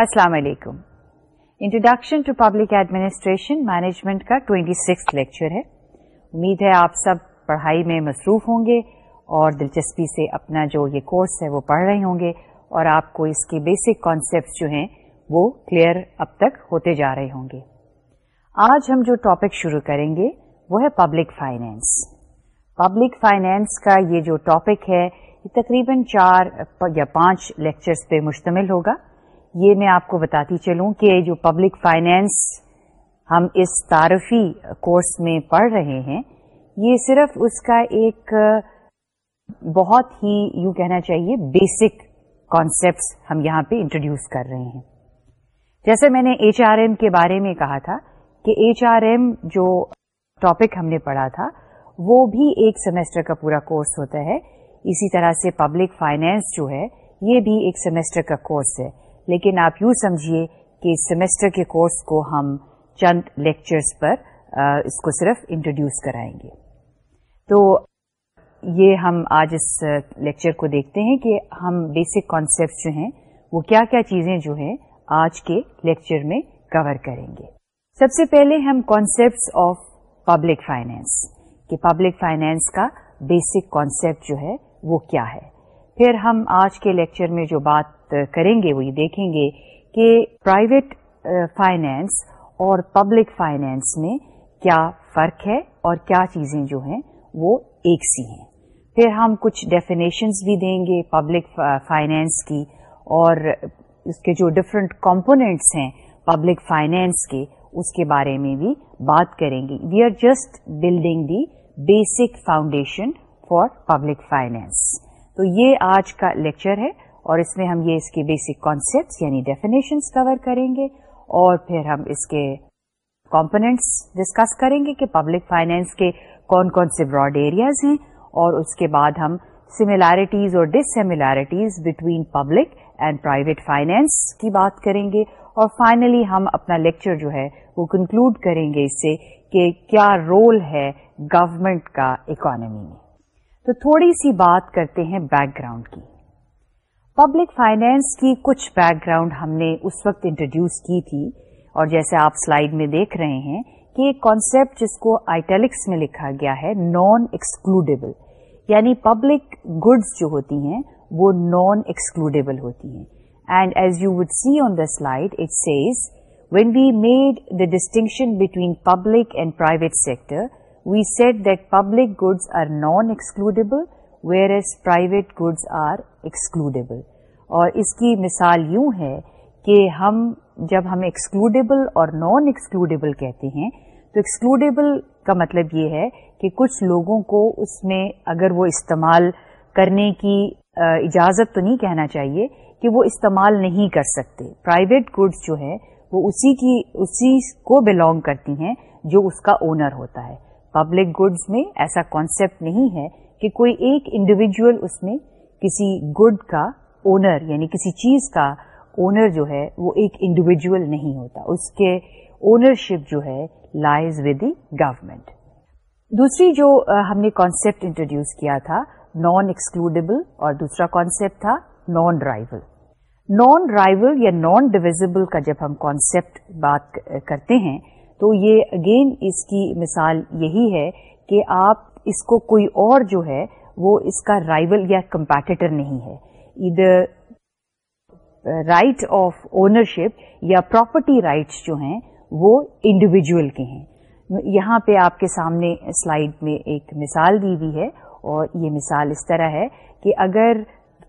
السلام علیکم۔ Introduction to public administration management کا ٹوینٹی سکس لیکچر ہے۔ امید ہے آپ سب پڑھائی میں مصروف ہوں گے اور دلچسپی سے اپنا جو یہ کورس ہے وہ پڑھ رہے ہوں گے اور آپ کو اس کے بیسک کانسیپٹ جو ہیں وہ کلیئر اب تک ہوتے جا رہے ہوں گے۔ آج ہم جو ٹاپک شروع کریں گے وہ ہے پبلک فائنینس پبلک فائنینس کا یہ جو ٹاپک ہے، یہ تقریباً چار یا پانچ لیکچرز پہ مشتمل ہوگا۔ یہ میں آپ کو بتاتی چلوں کہ جو پبلک فائنینس ہم اس تعارفی کورس میں پڑھ رہے ہیں، یہ صرف اس کا ایک بہت ہی یوں کہنا چاہیے بیسک کانسیپٹس ہم یہاں پہ انٹروڈیوس کر رہے ہیں۔ جیسے میں نے ایچ آر ایم کے بارے میں کہا تھا کہ ایچ آر ایم جو ٹاپک ہم نے پڑھا تھا، وہ بھی ایک سیمسٹر کا پورا کورس ہوتا ہے۔ اسی طرح سے پبلک فائنینس جو ہے، یہ بھی ایک سیمسٹر کا کورس ہے۔ لیکن آپ یوں سمجھیے کہ اس سیمسٹر کے کورس کو ہم چند لیکچرز پر اس کو صرف انٹروڈیوس کرائیں گے۔ تو یہ ہم آج اس لیکچر کو دیکھتے ہیں کہ ہم بیسک کانسیپٹ جو ہیں، وہ کیا کیا چیزیں جو ہیں آج کے لیکچر میں کور کریں گے۔ سب سے پہلے ہم کانسیپٹ آف پبلک فائنینس کہ پبلک فائنینس کا بیسک کانسیپٹ جو ہے، وہ کیا ہے۔ پھر ہم آج کے لیکچر میں جو بات کریں گے وہ یہ دیکھیں گے کہ پرائیویٹ فائنینس uh, اور پبلک فائنینس میں کیا فرق ہے اور کیا چیزیں جو ہیں وہ ایک سی ہیں۔ پھر ہم کچھ ڈیفینیشنز بھی دیں گے پبلک فائنینس uh, کی اور اس کے جو ڈفرنٹ کمپونیٹس ہیں پبلک فائنینس کے اس کے بارے میں بھی بات کریں گے۔ We are just building the basic foundation for public finance تو یہ آج کا لیکچر ہے اور اس میں ہم یہ اس کے بیسک کانسیپٹ یعنی ڈیفینیشنس کور کریں گے اور پھر ہم اس کے کمپونیٹس ڈسکس کریں گے کہ پبلک فائنینس کے کون کون سے براڈ ایریاز ہیں اور اس کے بعد ہم سملیرٹیز اور dissimilarities between public and private finance کی بات کریں گے اور فائنلی ہم اپنا لیکچر جو ہے وہ کنکلوڈ کریں گے اس سے کہ کیا رول ہے گورمنٹ کا اکانمی میں۔ تو تھوڑی سی بات کرتے ہیں بیک گراؤنڈ کی۔ پبلک فائنینس کی کچھ بیک گراؤنڈ ہم نے اس وقت انٹروڈیوس کی تھی اور جیسے آپ سلائیڈ میں دیکھ رہے ہیں کہ ایک کانسیپٹ جس کو آئیٹیلکس میں لکھا گیا ہے نان ایکسکلوڈیبل یعنی پبلک گڈس جو ہوتی ہیں وہ نان ایکسکلوڈیبل ہوتی ہیں۔ And as you would see on the slide it says when we made the distinction between public and private sector we said that public goods are non excludable whereas private goods are excludable اور اس کی مثال یوں ہے کہ ہم جب ہم ایکسکلوڈیبل اور نان ایکسکلوڈیبل کہتے ہیں، تو ایکسکلوڈیبل کا مطلب یہ ہے کہ کچھ لوگوں کو اس میں اگر وہ استعمال کرنے کی اجازت تو نہیں کہنا چاہیے کہ وہ استعمال نہیں کر سکتے۔ پرائیویٹ گڈس جو ہے، وہ اسی کی، اسی کو بلونگ کرتی ہیں جو اس کا اونر ہوتا ہے۔ پبلک گڈس میں ایسا کانسیپٹ نہیں ہے کہ کوئی ایک انڈیویجل اس میں کسی گڈ کا اونر یعنی کسی چیز کا اونر جو ہے وہ ایک انڈیویجل نہیں ہوتا۔ اس کے اونرشپ جو ہے لائز ود دی گورمنٹ دوسری جو ہم نے کانسیپٹ انٹروڈیوس کیا تھا نان ایکسکلوڈیبل اور دوسرا کانسیپٹ تھا نان رائول نان رائول یا نان ڈویزبل کا جب ہم کانسیپٹ بات کرتے ہیں تو یہ اگین اس کی مثال یہی ہے کہ آپ اس کو کوئی اور جو ہے وہ اس کا رائول یا کمپیٹیٹر نہیں ہے۔ ادھر رائٹ آف اونرشپ یا پراپرٹی رائٹس جو ہیں وہ انڈیویجل کے ہیں۔ یہاں پہ آپ کے سامنے سلائیڈ میں ایک مثال دی ہوئی ہے اور یہ مثال اس طرح ہے کہ اگر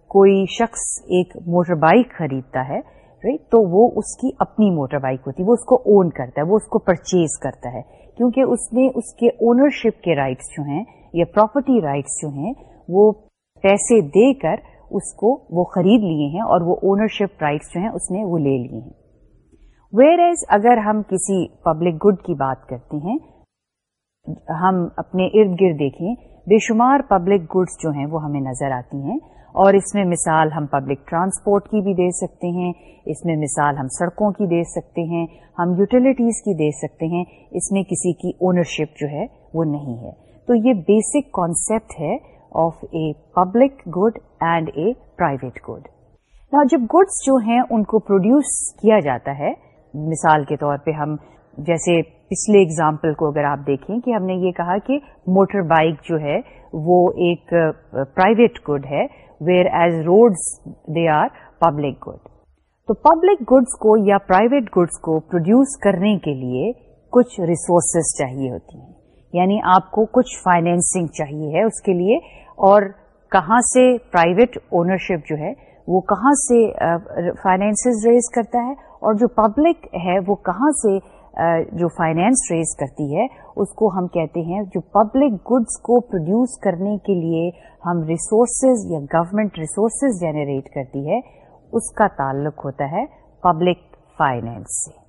کوئی شخص ایک موٹر بائک خریدتا ہے تو وہ اس کی اپنی موٹر بائک ہوتی ہے، وہ اس کو اون کرتا ہے، وہ اس کو پرچیز کرتا ہے۔ کیونکہ اس نے اس کے اونرشپ کے رائٹس جو ہیں یا پراپرٹی رائٹس جو ہیں، وہ پیسے دے کر اس کو وہ خرید لیے ہیں اور وہ اونرشپ رائٹس جو ہیں، اس نے وہ لے لیے ہیں۔ ویئر ایز اگر ہم کسی پبلک گڈ کی بات کرتے ہیں، ہم اپنے ارد گرد دیکھیں، بے شمار پبلک گڈس جو ہیں وہ ہمیں نظر آتی ہیں۔ اور اس میں مثال ہم پبلک ٹرانسپورٹ کی بھی دے سکتے ہیں، اس میں مثال ہم سڑکوں کی دے سکتے ہیں، ہم یوٹیلیٹیز کی دے سکتے ہیں، اس میں کسی کی اونرشپ جو ہے وہ نہیں ہے۔ تو یہ بیسک کانسیپٹ ہے of a public good and a private good نا جب گڈس جو ہیں ان کو پروڈیوس کیا جاتا ہے، مثال کے طور پہ ہم جیسے پچھلے اگزامپل کو اگر آپ دیکھیں کہ ہم نے یہ کہا کہ موٹر بائک جو ہے وہ ایک uh, پرائیویٹ گڈ ہے۔ Whereas roads they are public good تو پبلک گڈس کو یا پرائیویٹ گڈس کو پروڈیوس کرنے کے لیے کچھ ریسورسز چاہیے ہوتی ہیں. یعنی آپ کو کچھ فائنینسنگ چاہیے ہے اس کے لیے اور کہاں سے پرائیویٹ اونرشپ جو ہے وہ کہاں سے فائنینس ریز کرتا ہے اور جو پبلک ہے وہ کہاں سے جو فائنینس ریز کرتی ہے اس کو ہم کہتے ہیں جو پبلک گڈس کو پروڈیوس کرنے کے لیے ہم ریسورسز یا گورمنٹ ریسورسز جنریٹ کرتی ہے، اس کا تعلق ہوتا ہے پبلک فائنینس سے۔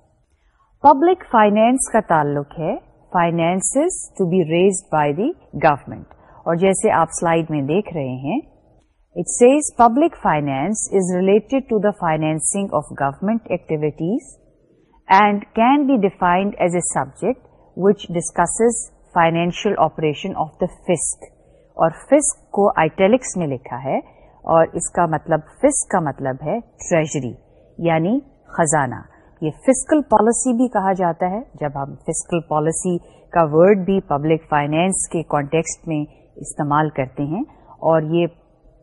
پبلک فائنینس کا تعلق ہے finance to be raised by the government اور جیسے آپ سلائیڈ میں دیکھ رہے ہیں it says public finance is related to the financing of government activities and can be defined as a subject which discusses financial operation of the fisc اور fisc کو italics میں لکھا ہے اور اس کا مطلب فسک کا مطلب ہے ٹریجری یعنی خزانہ۔ یہ فسکل پالیسی بھی کہا جاتا ہے۔ جب ہم فسکل پالیسی کا ورڈ بھی پبلک فائنینس کے کانٹیکسٹ میں استعمال کرتے ہیں اور یہ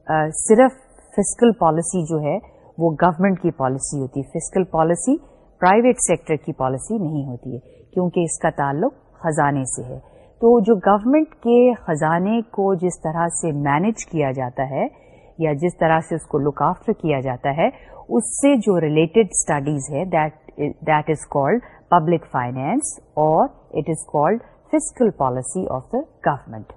آ, صرف فسکل پالیسی جو ہے وہ گورنمنٹ کی پالیسی ہوتی ہے۔ فسکل پالیسی پرائیویٹ سیکٹر کی پالیسی نہیں ہوتی ہے۔ کیونکہ اس کا تعلق خزانے سے ہے۔ تو جو گورنمنٹ کے خزانے کو جس طرح سے مینج کیا جاتا ہے یا جس طرح سے اس کو لک آفٹر کیا جاتا ہے، اس سے جو ریلیٹڈ اسٹڈیز ہے that is called public finance اور it is called physical policy of the government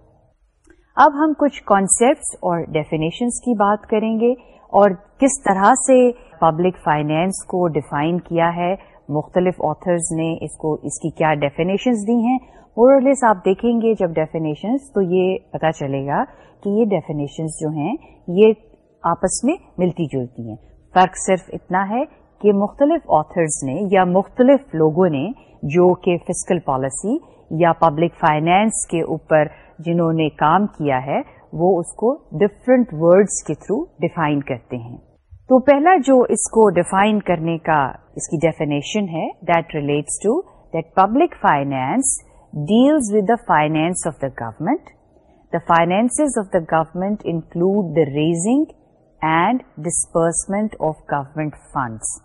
اب ہم کچھ کانسیپٹس اور ڈیفینیشنس کی بات کریں گے اور کس طرح سے پبلک فائنینس کو ڈیفائن کیا ہے مختلف آتھرز نے اس کو اس کی کیا ڈیفینیشنز دی ہیں. مورلیس آپ دیکھیں گے جب ڈیفینیشنز تو یہ پتا چلے گا کہ یہ ڈیفینیشنز جو ہیں، یہ آپس میں ملتی جلتی ہیں۔ فرق صرف اتنا ہے کہ مختلف آتھرز نے یا مختلف لوگوں نے جو کہ فزیکل پالیسی یا پبلک فائنینس کے اوپر جنہوں نے کام کیا ہے، وہ اس کو ڈفرنٹ ورڈز کے تھرو ڈیفائن کرتے ہیں۔ تو پہلا جو اس کو ڈیفائن کرنے کا اس کی ڈیفینیشن ہے that relates to that public finance deals with the finance of the government the finance of the government include the raising and disbursement of government funds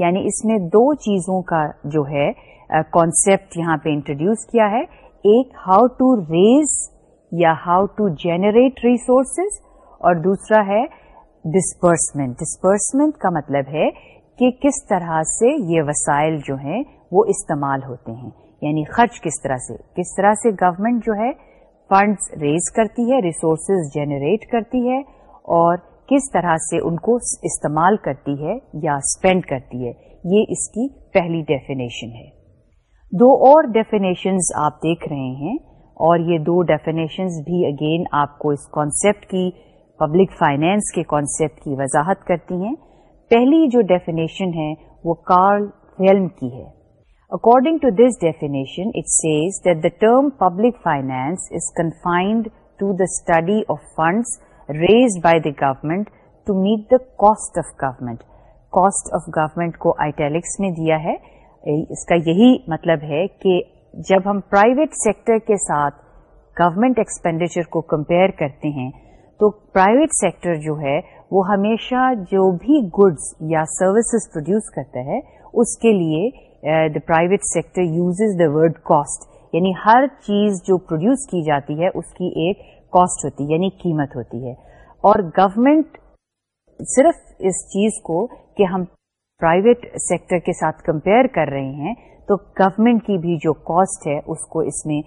یعنی اس میں دو چیزوں کا جو ہے uh, کانسیپٹ یہاں پہ انٹروڈیوس کیا ہے. ایک ہاؤ ٹو ریز یا ہاؤ ٹو جنریٹ ریسورسز اور دوسرا ہے ڈسپرسمنٹ ڈسپرسمنٹ کا مطلب ہے کہ کس طرح سے یہ وسائل جو ہیں وہ استعمال ہوتے ہیں یعنی خرچ کس طرح سے، کس طرح سے گورنمنٹ جو ہے فنڈز ریز کرتی ہے ریسورسز جنریٹ کرتی ہے اور کس طرح سے ان کو استعمال کرتی ہے یا اسپینڈ کرتی ہے، یہ اس کی پہلی ڈیفینیشن ہے۔ دو اور ڈیفینیشنز آپ دیکھ رہے ہیں اور یہ دو ڈیفینیشنز بھی اگین آپ کو اس کانسیپٹ کی پبلک فائنینس کے کانسیپٹ کی وضاحت کرتی ہیں۔ پہلی جو ڈیفینیشن ہے وہ کارل فیلم کی ہے۔ According to this definition it says that the term public finance is confined to the study of funds raised by the government to meet the cost of government cost of government کو italics میں دیا ہے۔ اس کا یہی مطلب ہے کہ جب ہم پرائیویٹ سیکٹر کے ساتھ گورمنٹ ایکسپینڈیچر کو کمپیئر کرتے ہیں تو پرائیویٹ سیکٹر جو ہے، وہ ہمیشہ جو بھی گڈس یا سروسز پروڈیوس کرتا ہے، اس کے لیے the private sector uses the word cost یعنی ہر چیز جو پروڈیوس کی جاتی ہے، اس کی ایک کاسٹ ہوتی ہے یعنی قیمت ہوتی ہے۔ اور گورمنٹ صرف اس چیز کو کہ ہم پرائیویٹ سیکٹر کے ساتھ کمپیئر کر رہے ہیں، تو گورمنٹ کی بھی جو کاسٹ ہے، اس کو اس میں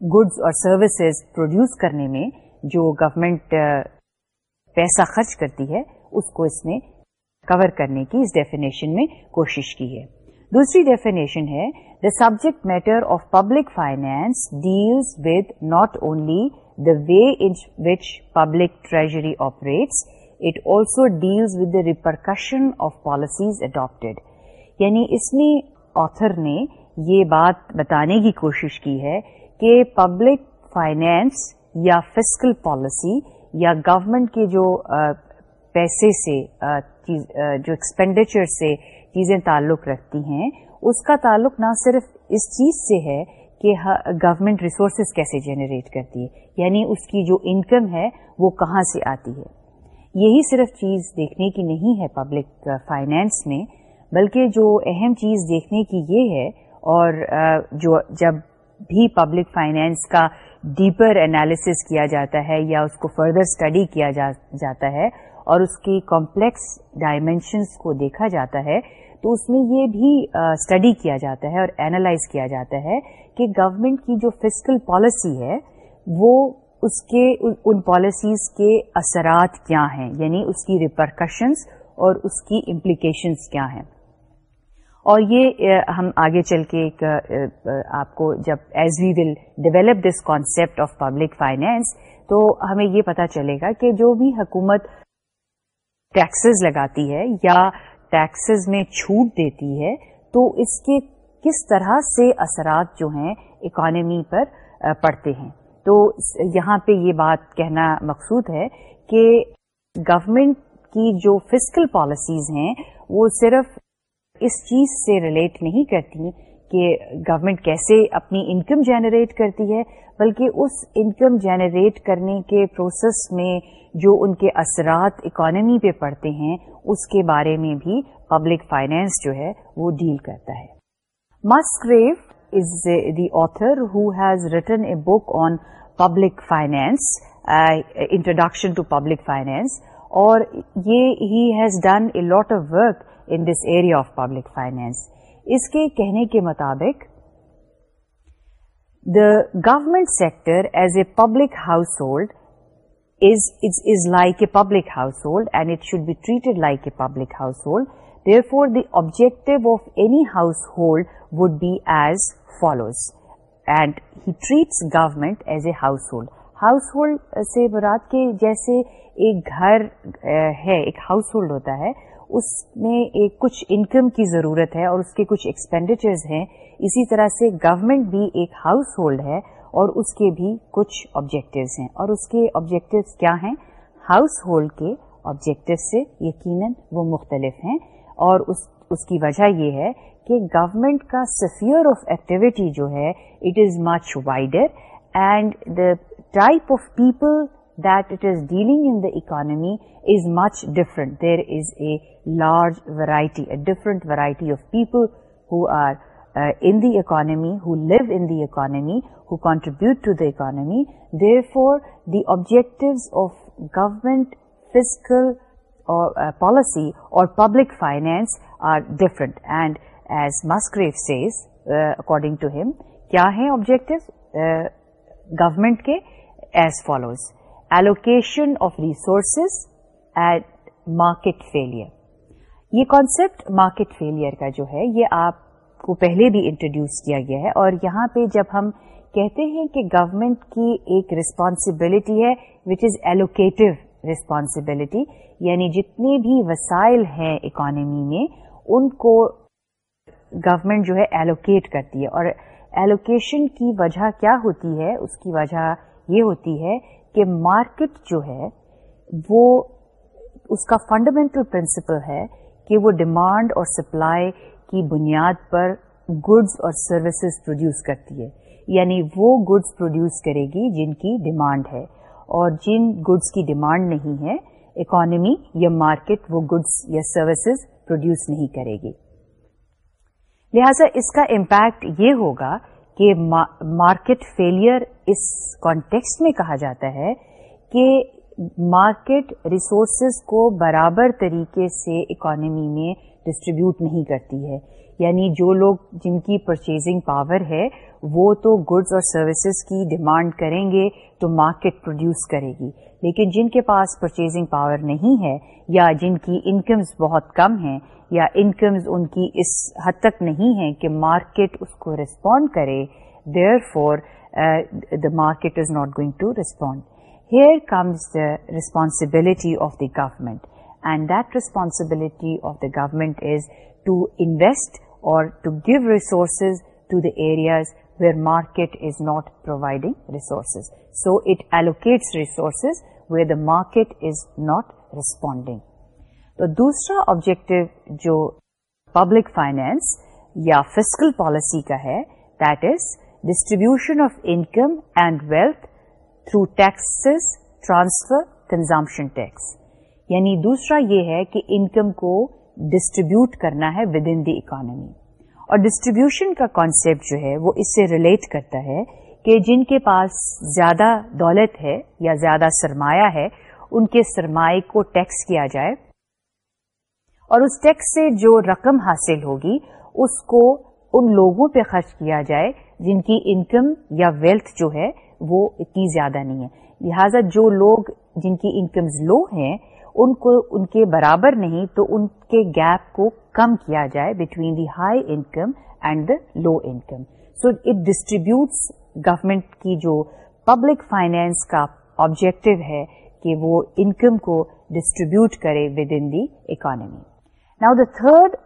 گڈز اور سروسز پروڈیوس کرنے میں جو گورمنٹ uh, پیسہ خرچ کرتی ہے، اس کو اس میں کور کرنے کی، اس ڈیفینیشن میں کوشش کی ہے۔ دوسری ڈیفینیشن ہے the subject matter of public finance deals with not only the way in which public treasury operates it also deals with the repercussion of policies adopted یعنی اس میں آتھر نے یہ بات بتانے کی کوشش کی ہے کہ پبلک فائنینس یا فزیکل پالیسی یا گورمنٹ کے جو پیسے سے جو ایکسپینڈیچر سے چیزیں تعلق رکھتی ہیں، اس کا تعلق نہ صرف اس چیز سے ہے کہ گورنمنٹ ریسورسز کیسے جنریٹ کرتی ہے یعنی اس کی جو انکم ہے وہ کہاں سے آتی ہے۔ یہی صرف چیز دیکھنے کی نہیں ہے پبلک فائنینس میں، بلکہ جو اہم چیز دیکھنے کی یہ ہے اور جو جب بھی پبلک فائنینس کا ڈیپر انالیسس کیا جاتا ہے یا اس کو فردر اسٹڈی کیا جاتا ہے اور اس کی کمپلیکس ڈائمینشنس کو دیکھا جاتا ہے، تو اس میں یہ بھی اسٹڈی کیا جاتا ہے اور اینالائز کیا جاتا ہے کہ گورنمنٹ کی جو فزیکل پالیسی ہے، وہ اس کے، ان پالیسیز کے اثرات کیا ہیں یعنی اس کی ریپرکشنس اور اس کی امپلیکیشنس کیا ہیں۔ اور یہ ہم آگے چل کے ایک آپ کو جب as we will develop this concept of public finance تو ہمیں یہ پتا چلے گا کہ جو بھی حکومت ٹیکسز لگاتی ہے یا ٹیکسز میں چھوٹ دیتی ہے، تو اس کے کس طرح سے اثرات جو ہیں اکانومی پر پڑتے ہیں۔ تو یہاں پہ یہ بات کہنا مقصود ہے کہ گورمنٹ کی جو فزیکل پالیسیز ہیں، وہ صرف اس چیز سے ریلیٹ نہیں کرتی کہ گورنمنٹ کیسے اپنی انکم جنریٹ کرتی ہے، بلکہ اس انکم جنریٹ کرنے کے پروسیس میں جو ان کے اثرات اکانومی پہ پڑتے ہیں، اس کے بارے میں بھی پبلک فائنینس جو ہے وہ ڈیل کرتا ہے۔ Musgrave is the author who has written a book on public finance introduction to public finance اور یہ he has done a lot of work in this area of public finance اس کے کہنے کے مطابق the government sector as a public household is like a public household and it should be treated like a public household therefore the objective of any household would be as follows and he treats government as a household household سے برات کے جیسے ایک گھر ہے، ایک house hold ہوتا ہے اس میں ایک کچھ انکم کی ضرورت ہے اور اس کے کچھ ایکسپینڈیچرز ہیں۔ اسی طرح سے گورنمنٹ بھی ایک ہاؤس ہولڈ ہے اور اس کے بھی کچھ آبجیکٹوز ہیں۔ اور اس کے آبجیکٹوز کیا ہیں؟ ہاؤس ہولڈ کے آبجیکٹو سے یقیناً وہ مختلف ہیں۔ اور اس اس کی وجہ یہ ہے کہ گورنمنٹ کا سفیئر آف ایکٹیویٹی جو ہے it is much wider and the type of people that it is dealing in the economy is much different. There is a large variety, a different variety of people who are uh, in the economy, who live in the economy, who contribute to the economy. Therefore, the objectives of government fiscal or uh, policy or public finance are different. And as Musgrave says, uh, according to him, kya hai objectives government ke? As follows. Allocation of resources at market failure یہ concept market failure کا جو ہے، یہ آپ کو پہلے بھی introduce کیا گیا ہے اور یہاں پہ جب ہم کہتے ہیں کہ گورمنٹ کی ایک ریسپانسبلٹی ہے وچ از ایلوکیٹو ریسپانسبلٹی یعنی جتنے بھی وسائل ہیں اکانومی میں، ان کو گورمنٹ جو ہے ایلوکیٹ کرتی ہے اور ایلوکیشن کی وجہ کیا ہوتی ہے، اس کی وجہ یہ ہوتی ہے کہ مارکیٹ جو ہے وہ اس کا فنڈامنٹل پرنسپل ہے کہ وہ ڈیمانڈ اور سپلائی کی بنیاد پر گڈز اور سروسز پروڈیوس کرتی ہے۔ یعنی وہ گڈز پروڈیوس کرے گی جن کی ڈیمانڈ ہے۔ اور جن گڈز کی ڈیمانڈ نہیں ہے، اکانومی یا مارکیٹ وہ گڈز یا سروسز پروڈیوس نہیں کرے گی۔ لہذا اس کا امپیکٹ یہ ہوگا کہ مارکیٹ فیلئر اس کانٹیکسٹ میں کہا جاتا ہے کہ مارکیٹ ریسورسز کو برابر طریقے سے اکانومی میں ڈسٹریبیوٹ نہیں کرتی ہے۔ یعنی جو لوگ جن کی پرچیزنگ پاور ہے، وہ تو گڈز اور سروسز کی ڈیمانڈ کریں گے تو مارکیٹ پروڈیوس کرے گی۔ لیکن جن کے پاس پرچیزنگ پاور نہیں ہے یا جن کی انکمز بہت کم ہیں یا انکمز ان کی اس حد تک نہیں ہے کہ مارکیٹ اس کو ریسپونڈ کرے therefore the market is not going to respond here comes the responsibility of the government and that responsibility of the government is to invest or to give resources to the areas where market is not providing resources so it allocates resources where the market is not responding. تو دوسرا objective جو public finance یا fiscal policy کا ہے that is distribution of income and wealth through taxes transfer consumption tax یعنی دوسرا یہ ہے کہ انکم کو ڈسٹریبیوٹ کرنا ہے ود ان دی اکانمی اور ڈسٹریبیوشن کا کانسیپٹ جو ہے وہ اس سے ریلیٹ کرتا ہے کہ جن کے پاس زیادہ دولت ہے یا زیادہ سرمایہ ہے، ان کے سرمایہ کو ٹیکس کیا جائے اور اس ٹیکس سے جو رقم حاصل ہوگی، اس کو ان لوگوں پہ خرچ کیا جائے جن کی انکم یا ویلتھ جو ہے وہ اتنی زیادہ نہیں ہے۔ لہذا جو لوگ جن کی انکمز لو ہیں، ان کو، ان کے برابر نہیں تو ان کے گیپ کو کم کیا جائے between the high income and the low income so it distributes government کی جو پبلک فائنینس کا آبجیکٹو ہے کہ وہ انکم کو ڈسٹریبیوٹ کرے within the economy Now the third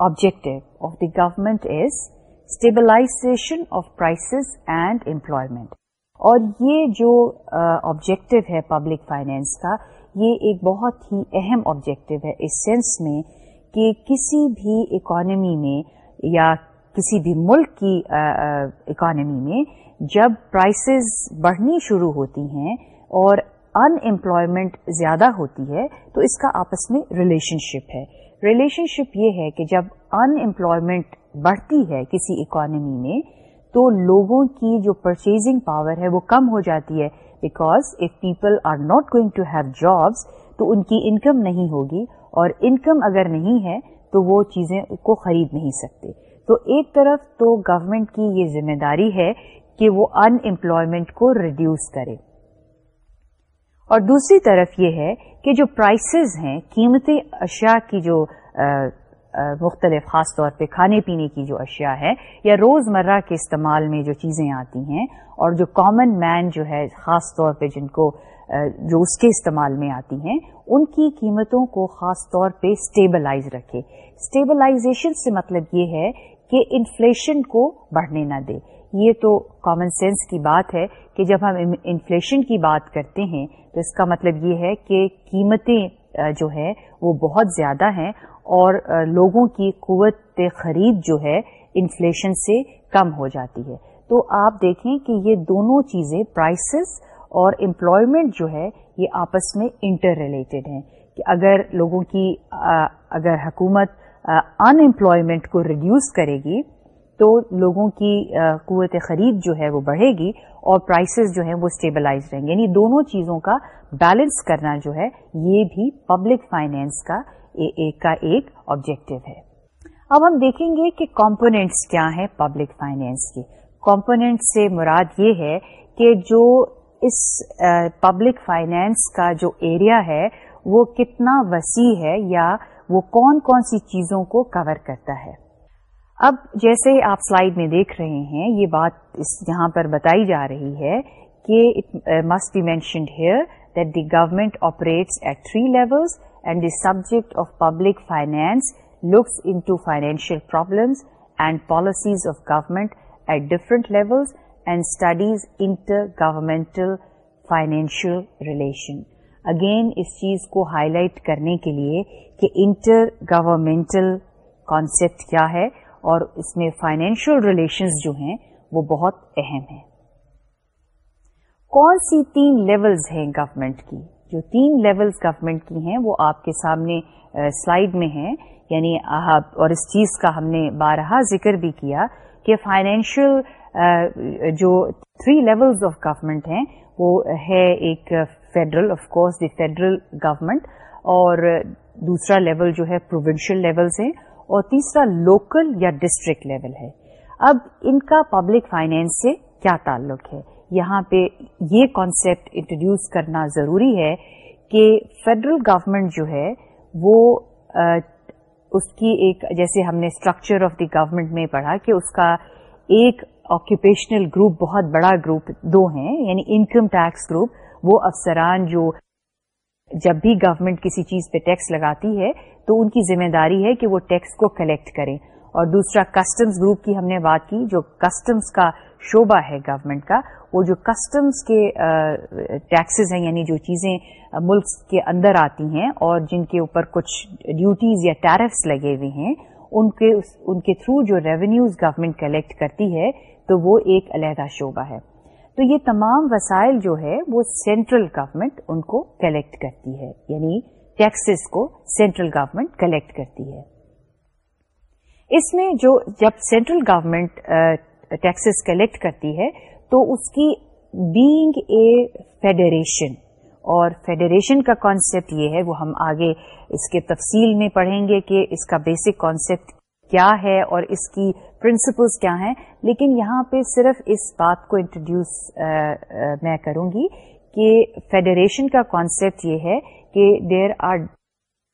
objective of the government is stabilization of prices and employment. اور یہ جو آبجیکٹو ہے پبلک فائنینس کا، یہ ایک بہت ہی اہم آبجیکٹو ہے اس سینس میں کہ کسی بھی اکانمی میں یا کسی بھی ملک کی اکانمی میں جب پرائسز بڑھنی شروع ہوتی ہیں اور ان امپلائمنٹ زیادہ ہوتی ہے تو اس کا آپس میں ریلیشن شپ ہے ریلیشن شپ یہ ہے کہ جب ان امپلائمنٹ بڑھتی ہے کسی اکانمی میں، تو لوگوں کی جو پرچیزنگ پاور ہے وہ کم ہو جاتی ہے۔ Because if people are not going to have jobs تو ان کی انکم نہیں ہوگی۔ اور انکم اگر نہیں ہے، تو وہ چیزیں کو خرید نہیں سکتے۔ تو ایک طرف تو گورنمنٹ کی یہ ذمہ داری ہے کہ وہ ان امپلائمنٹ کو ریڈیوس کرے۔ اور دوسری طرف یہ ہے کہ جو پرائسز ہیں قیمتی اشیاء کی جو مختلف خاص طور پہ کھانے پینے کی جو اشیاء ہے یا روز مرہ کے استعمال میں جو چیزیں آتی ہیں اور جو کامن مین جو ہے، خاص طور پہ جن کو جو اس کے استعمال میں آتی ہیں، ان کی قیمتوں کو خاص طور پہ اسٹیبلائز رکھے۔ اسٹیبلائزیشن سے مطلب یہ ہے کہ انفلیشن کو بڑھنے نہ دے۔ یہ تو کامن سینس کی بات ہے کہ جب ہم انفلیشن کی بات کرتے ہیں، تو اس کا مطلب یہ ہے کہ قیمتیں جو ہے وہ بہت زیادہ ہیں اور لوگوں کی قوت خرید جو ہے انفلیشن سے کم ہو جاتی ہے۔ تو آپ دیکھیں کہ یہ دونوں چیزیں پرائسز اور امپلائمنٹ جو ہے، یہ آپس میں انٹر ریلیٹڈ ہیں۔ کہ اگر لوگوں کی اگر حکومت ان امپلائمنٹ کو ریڈیوس کرے گی تو لوگوں کی قوت خرید جو ہے وہ بڑھے گی اور پرائسز جو ہیں وہ اسٹیبلائز رہیں گے۔ یعنی دونوں چیزوں کا بیلنس کرنا جو ہے، یہ بھی پبلک فائنینس کا ایک کا ایک آبجیکٹو ہے۔ اب ہم دیکھیں گے کہ کمپونیٹس کیا ہیں پبلک فائنینس کے۔ کمپونیٹ سے مراد یہ ہے کہ جو اس پبلک فائنینس کا جو ایریا ہے، وہ کتنا وسیع ہے یا وہ کون کون سی چیزوں کو کور کرتا ہے۔ اب جیسے آپ سلائیڈ میں دیکھ رہے ہیں، یہ بات اس یہاں پر بتائی جا رہی ہے کہ it must be mentioned here that the government operates at three levels and the subject of public finance looks into financial problems and policies of government at different levels and studies intergovernmental financial relation again اس چیز کو high light کرنے کے لیے کہ inter governmental concept کیا ہے اور اس میں فائنینشیل ریلیشنز جو ہیں، وہ بہت اہم ہیں۔ کون سی تین لیولز ہیں گورمنٹ کی؟ جو تین لیولز گورنمنٹ کی ہیں، وہ آپ کے سامنے سلائیڈ میں ہیں۔ یعنی اور اس چیز کا ہم نے بارہا ذکر بھی کیا کہ فائنینشیل جو تھری لیولز آف گورمنٹ ہیں، وہ ہے ایک federal of course the federal government اور دوسرا لیول جو ہے پروونشل لیولز ہیں۔ اور تیسرا لوکل یا ڈسٹرکٹ لیول ہے۔ اب ان کا پبلک فائنینس سے کیا تعلق ہے؟ یہاں پہ یہ کانسیپٹ انٹروڈیوس کرنا ضروری ہے کہ فیڈرل گورمنٹ جو ہے وہ اس کی ایک، جیسے ہم نے اسٹرکچر آف دی گورمنٹ میں پڑھا کہ اس کا ایک آکوپیشنل گروپ بہت بڑا گروپ دو ہیں یعنی انکم ٹیکس گروپ وہ افسران جو جب بھی گورنمنٹ کسی چیز پہ ٹیکس لگاتی ہے، تو ان کی ذمہ داری ہے کہ وہ ٹیکس کو کلیکٹ کریں۔ اور دوسرا کسٹمز گروپ کی ہم نے بات کی، جو کسٹمز کا شعبہ ہے گورنمنٹ کا، وہ جو کسٹمز کے ٹیکسز ہیں یعنی جو چیزیں ملک کے اندر آتی ہیں اور جن کے اوپر کچھ ڈیوٹیز یا ٹیرفس لگے ہوئے ہیں، ان کے ان کے تھرو جو ریونیوز گورنمنٹ کلیکٹ کرتی ہے، تو وہ ایک علیحدہ شعبہ ہے۔ تو یہ تمام وسائل جو ہے وہ سینٹرل گورنمنٹ ان کو کلیکٹ کرتی ہے یعنی ٹیکسز کو سینٹرل گورنمنٹ کلیکٹ کرتی ہے۔ اس میں جو جب سینٹرل گورنمنٹ ٹیکسز کلیکٹ کرتی ہے، تو اس کی بینگ اے فیڈریشن اور فیڈریشن کا کانسیپٹ یہ ہے، وہ ہم آگے اس کے تفصیل میں پڑھیں گے کہ اس کا بیسک کانسیپٹ کیا ہے اور اس کی پرنسپلس کیا ہیں۔ لیکن یہاں پہ صرف اس بات کو انٹروڈیوس میں کروں گی کہ فیڈریشن کا کانسیپٹ یہ ہے کہ دیر آر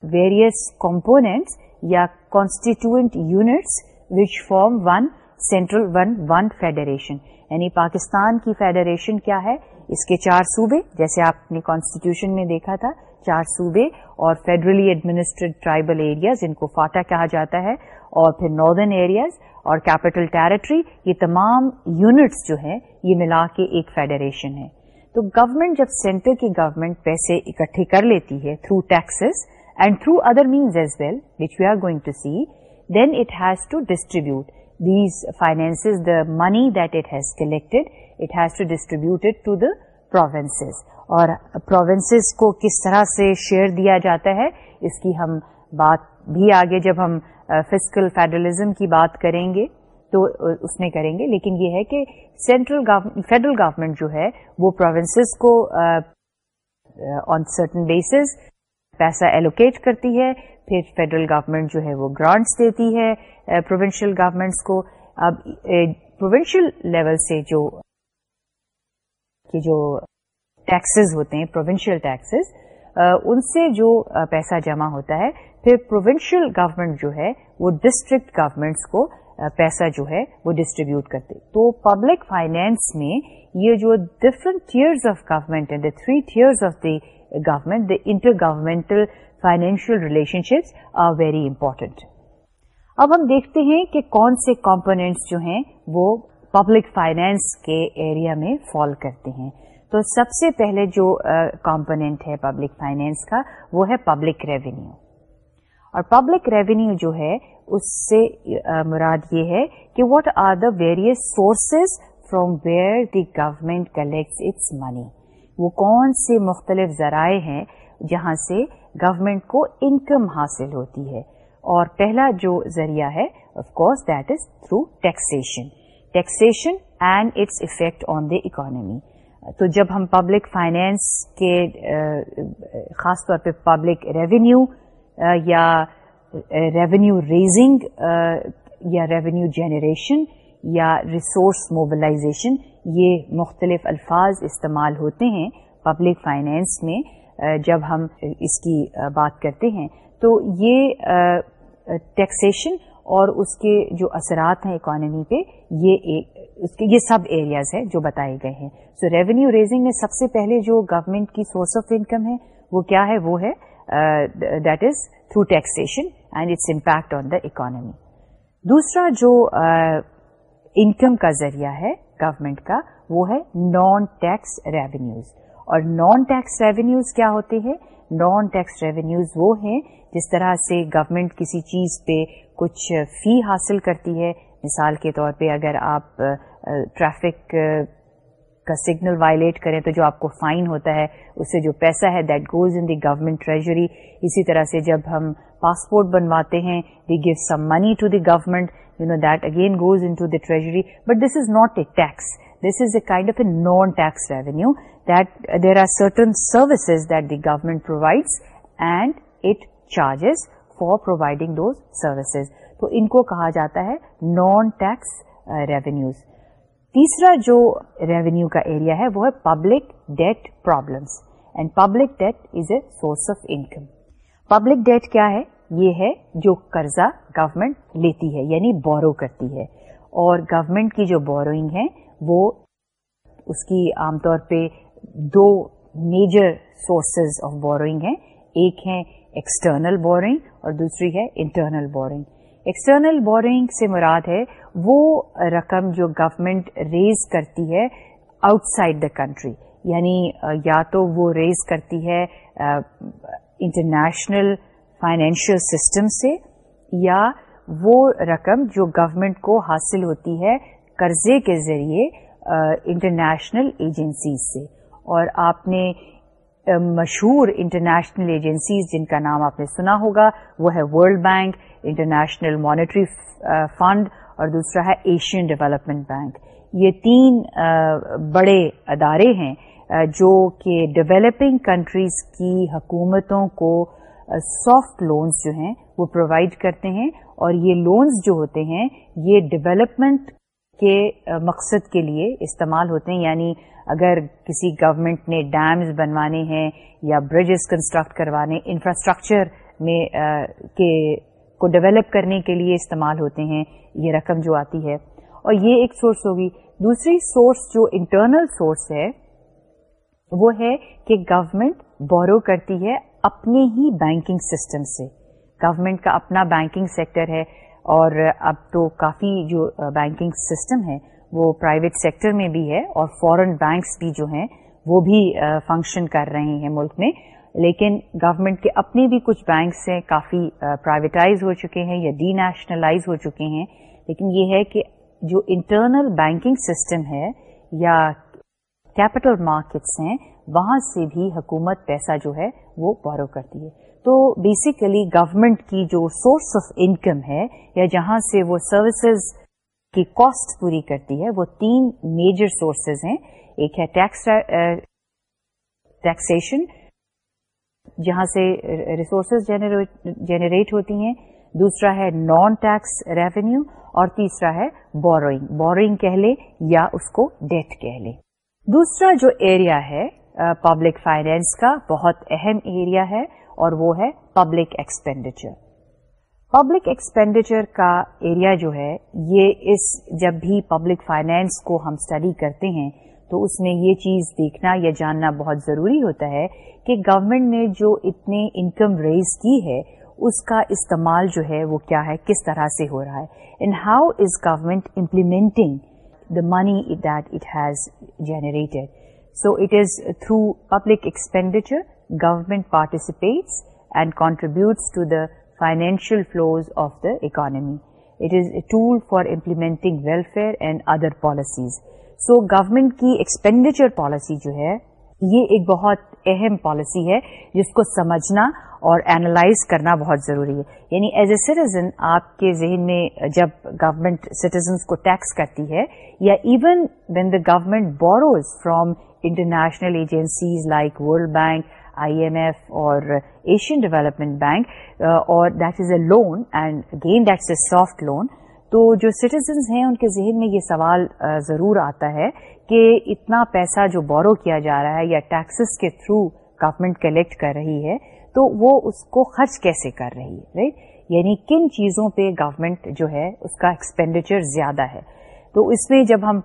ویریس کمپونیٹس یا constituent units which form one central one one federation یعنی پاکستان کی فیڈریشن کیا ہے؟ اس کے چار صوبے، جیسے آپ نے کانسٹیٹیوشن میں دیکھا تھا، چار صوبے اور فیڈرلی ایڈمنسٹریڈ ٹرائبل ایریاز جن کو فاٹا کہا جاتا ہے۔ اور پھر ناردرن ایریاز اور کیپٹل ٹیریٹری یہ تمام یونٹس جو ہیں، یہ ملا کے ایک فیڈریشن ہے۔ تو گورنمنٹ جب سینٹر کی گورنمنٹ پیسے اکٹھے کر لیتی ہے through taxes and through other means as well which we are going to see then it has to distribute these finance the money that it has collected it has to distribute to the provinces اور provinces کو کس طرح سے share دیا جاتا ہے، اس کی ہم بات بھی آگے جب ہم فزیکل فیڈرلزم کی بات کریں گے تو اس میں کریں گے۔ لیکن یہ ہے کہ سینٹرل فیڈرل گورنمنٹ جو ہے، وہ پروونسز کو آن سرٹن بیسز پیسہ ایلوکیٹ کرتی ہے، پھر فیڈرل گورنمنٹ جو ہے وہ گرانٹس دیتی ہے پروونشل گورنمنٹس کو۔ اب پروونشل لیول سے جو جو ٹیکسز ہوتے ہیں پروونشل ٹیکسز ان سے جو پیسہ جمع ہوتا ہے پھر پروونشل گورنمنٹ جو ہے، وہ ڈسٹرکٹ گورنمنٹس کو پیسہ جو ہے، وہ ڈسٹریبیوٹ کرتے۔ تو پبلک فائنینس میں یہ جو different tiers of government and the three tiers of the government the intergovernmental financial relationships are very important اب ہم دیکھتے ہیں کہ کون سے کمپونیٹس جو ہیں، وہ پبلک فائنینس کے ایریا میں فال کرتے ہیں۔ تو سب سے پہلے جو کمپونیٹ ہے پبلک فائنینس کا، وہ ہے پبلک ریونیو اور پبلک ریونیو جو ہے، اس سے مراد یہ ہے کہ what are the various sources from where the government collects its money وہ کون سے مختلف ذرائع ہیں جہاں سے گورمنٹ کو انکم حاصل ہوتی ہے؟ اور پہلا جو ذریعہ ہے of course that is through taxation taxation and its effect on the economy تو جب ہم پبلک فائنینس کے خاص طور پہ پبلک ریونیو یا ریونیو ریزنگ یا ریونیو جنریشن یا ریسورس موبلائزیشن یہ مختلف الفاظ استعمال ہوتے ہیں پبلک فائنینس میں جب ہم اس کی بات کرتے ہیں۔ تو یہ ٹیکسیشن اور اس کے جو اثرات ہیں اکانومی پہ، یہ ایک اس کے، یہ سب ایریاز ہیں جو بتائے گئے ہیں۔ سو ریونیو ریزنگ میں سب سے پہلے جو گورنمنٹ کی سورس آف انکم ہے، وہ کیا ہے؟ وہ ہے that is through taxation and its impact on the economy دوسرا جو انکم کا ذریعہ ہے گورمنٹ کا وہ ہے نان ٹیکس ریونیوز اور نان ٹیکس ریونیوز کیا ہوتے ہیں نان ٹیکس ریونیوز وہ ہیں جس طرح سے گورنمنٹ کسی چیز پہ کچھ فی حاصل کرتی ہے مثال کے طور پہ اگر آپ ٹریفک کا سگنل وائلیٹ کریں تو جو آپ کو فائن ہوتا ہے، اس سے جو پیسہ ہے that goes in the government treasury اسی طرح سے جب ہم پاسپورٹ بنواتے ہیں we give some money to the government you know that again goes into the treasury but this is not a tax this is a kind of a non tax revenue that there are certain services that the government provides and it charges for providing those services تو ان کو کہا جاتا ہے non tax revenues تیسرا جو revenue کا area ہے وہ ہے public debt problems and public debt is a source of income public debt کیا ہے؟ یہ ہے جو قرضہ گورمنٹ لیتی ہے یعنی بورو کرتی ہے. اور گورمنٹ کی جو بوروئنگ ہے، وہ اس کی عام طور پہ دو میجر سورسز آف بوروئنگ ہیں. ایک ہے ایکسٹرنل بورنگ اور دوسری ہے انٹرنل بورنگ ایکسٹرنل بورنگ سے مراد ہے وہ رقم جو گورمنٹ ریز کرتی ہے آؤٹ سائڈ دا کنٹری یعنی یا تو وہ ریز کرتی ہے انٹرنیشنل فائنینشیل سسٹم سے، یا وہ رقم جو گورمنٹ کو حاصل ہوتی ہے قرضے کے ذریعے انٹرنیشنل ایجنسیز سے۔ اور آپ نے مشہور انٹرنیشنل ایجنسیز جن کا نام آپ نے سنا ہوگا، وہ ہے World Bank International Monetary Fund اور دوسرا ہے ایشین ڈیولپمنٹ بینک یہ تین بڑے ادارے ہیں جو کہ ڈیولپنگ کنٹریز کی حکومتوں کو سافٹ لونز جو ہیں، وہ پرووائڈ کرتے ہیں اور یہ لونز جو ہوتے ہیں، یہ ڈیولپمنٹ کے مقصد کے لیے استعمال ہوتے ہیں یعنی اگر کسی گورنمنٹ نے ڈیمز بنوانے ہیں یا برجز کنسٹرکٹ کروانے انفراسٹرکچر میں کے کو ڈیولپ کرنے کے لیے استعمال ہوتے ہیں، یہ رقم جو آتی ہے۔ اور یہ ایک سورس ہوگی۔ دوسری سورس جو انٹرنل سورس ہے، وہ ہے کہ گورمنٹ بورو کرتی ہے اپنے ہی بینکنگ سسٹم سے۔ گورمنٹ کا اپنا بینکنگ سیکٹر ہے اور اب تو کافی جو بینکنگ سسٹم ہے، وہ پرائیویٹ سیکٹر میں بھی ہے اور فورن بینکس بھی جو ہیں، وہ بھی فنکشن کر رہے ہیں ملک میں۔ لیکن گورنمنٹ کے اپنے بھی کچھ بینکس ہیں، کافی پرائیویٹائز ہو چکے ہیں یا ڈی نیشنلائز ہو چکے ہیں۔ لیکن یہ ہے کہ جو انٹرنل بینکنگ سسٹم ہے یا کیپٹل مارکیٹس ہیں، وہاں سے بھی حکومت پیسہ جو ہے وہ بورو کرتی ہے۔ تو بیسیکلی گورمنٹ کی جو سورس آف انکم ہے یا جہاں سے وہ سروسز کی کاسٹ پوری کرتی ہے، وہ تین میجر سورسز ہیں۔ ایک ہے ٹیکس ٹیکسیشن جہاں سے ریسورسز جنریٹ ہوتی ہیں، دوسرا ہے نان ٹیکس ریونیو اور تیسرا ہے بوروئنگ بوروئنگ کہہ لے یا اس کو ڈیٹ کہہ لے دوسرا جو ایریا ہے پبلک فائنینس کا بہت اہم ایریا ہے اور وہ ہے پبلک ایکسپینڈیچر پبلک ایکسپینڈیچر کا ایریا جو ہے، یہ اس جب بھی پبلک فائنینس کو ہم اسٹڈی کرتے ہیں، تو اس میں یہ چیز دیکھنا یا جاننا بہت ضروری ہوتا ہے کہ گورنمنٹ نے جو اتنے انکم ریز کی ہے، اس کا استعمال جو ہے وہ کیا ہے، کس طرح سے ہو رہا ہے؟ And how is government implementing the money that it has generated so it is through public expenditure government participates and contributes to the financial flows of the economy it is a tool for implementing welfare and other policies so government کی expenditure policy جو ہے، یہ ایک بہت اہم policy ہے، جس کو سمجھنا اور اینالائز کرنا بہت ضروری ہے۔ یعنی ایز اے سٹیزن آپ کے ذہن میں جب گورمنٹ سٹیزنس کو ٹیکس کرتی ہے، یا even when the government borrows from international agencies like World Bank I M F اور ایشین ڈیولپمنٹ بینک اور that is a loan and again that's a soft loan تو جو سٹیزنز ہیں، ان کے ذہن میں یہ سوال uh, ضرور آتا ہے کہ اتنا پیسہ جو بورو کیا جا رہا ہے یا ٹیکسز کے تھرو گورمنٹ کلیکٹ کر رہی ہے، تو وہ اس کو خرچ کیسے کر رہی ہے رائٹ یعنی کن چیزوں پہ گورمنٹ جو ہے، اس کا ایکسپینڈیچر زیادہ ہے۔ تو اس میں جب ہم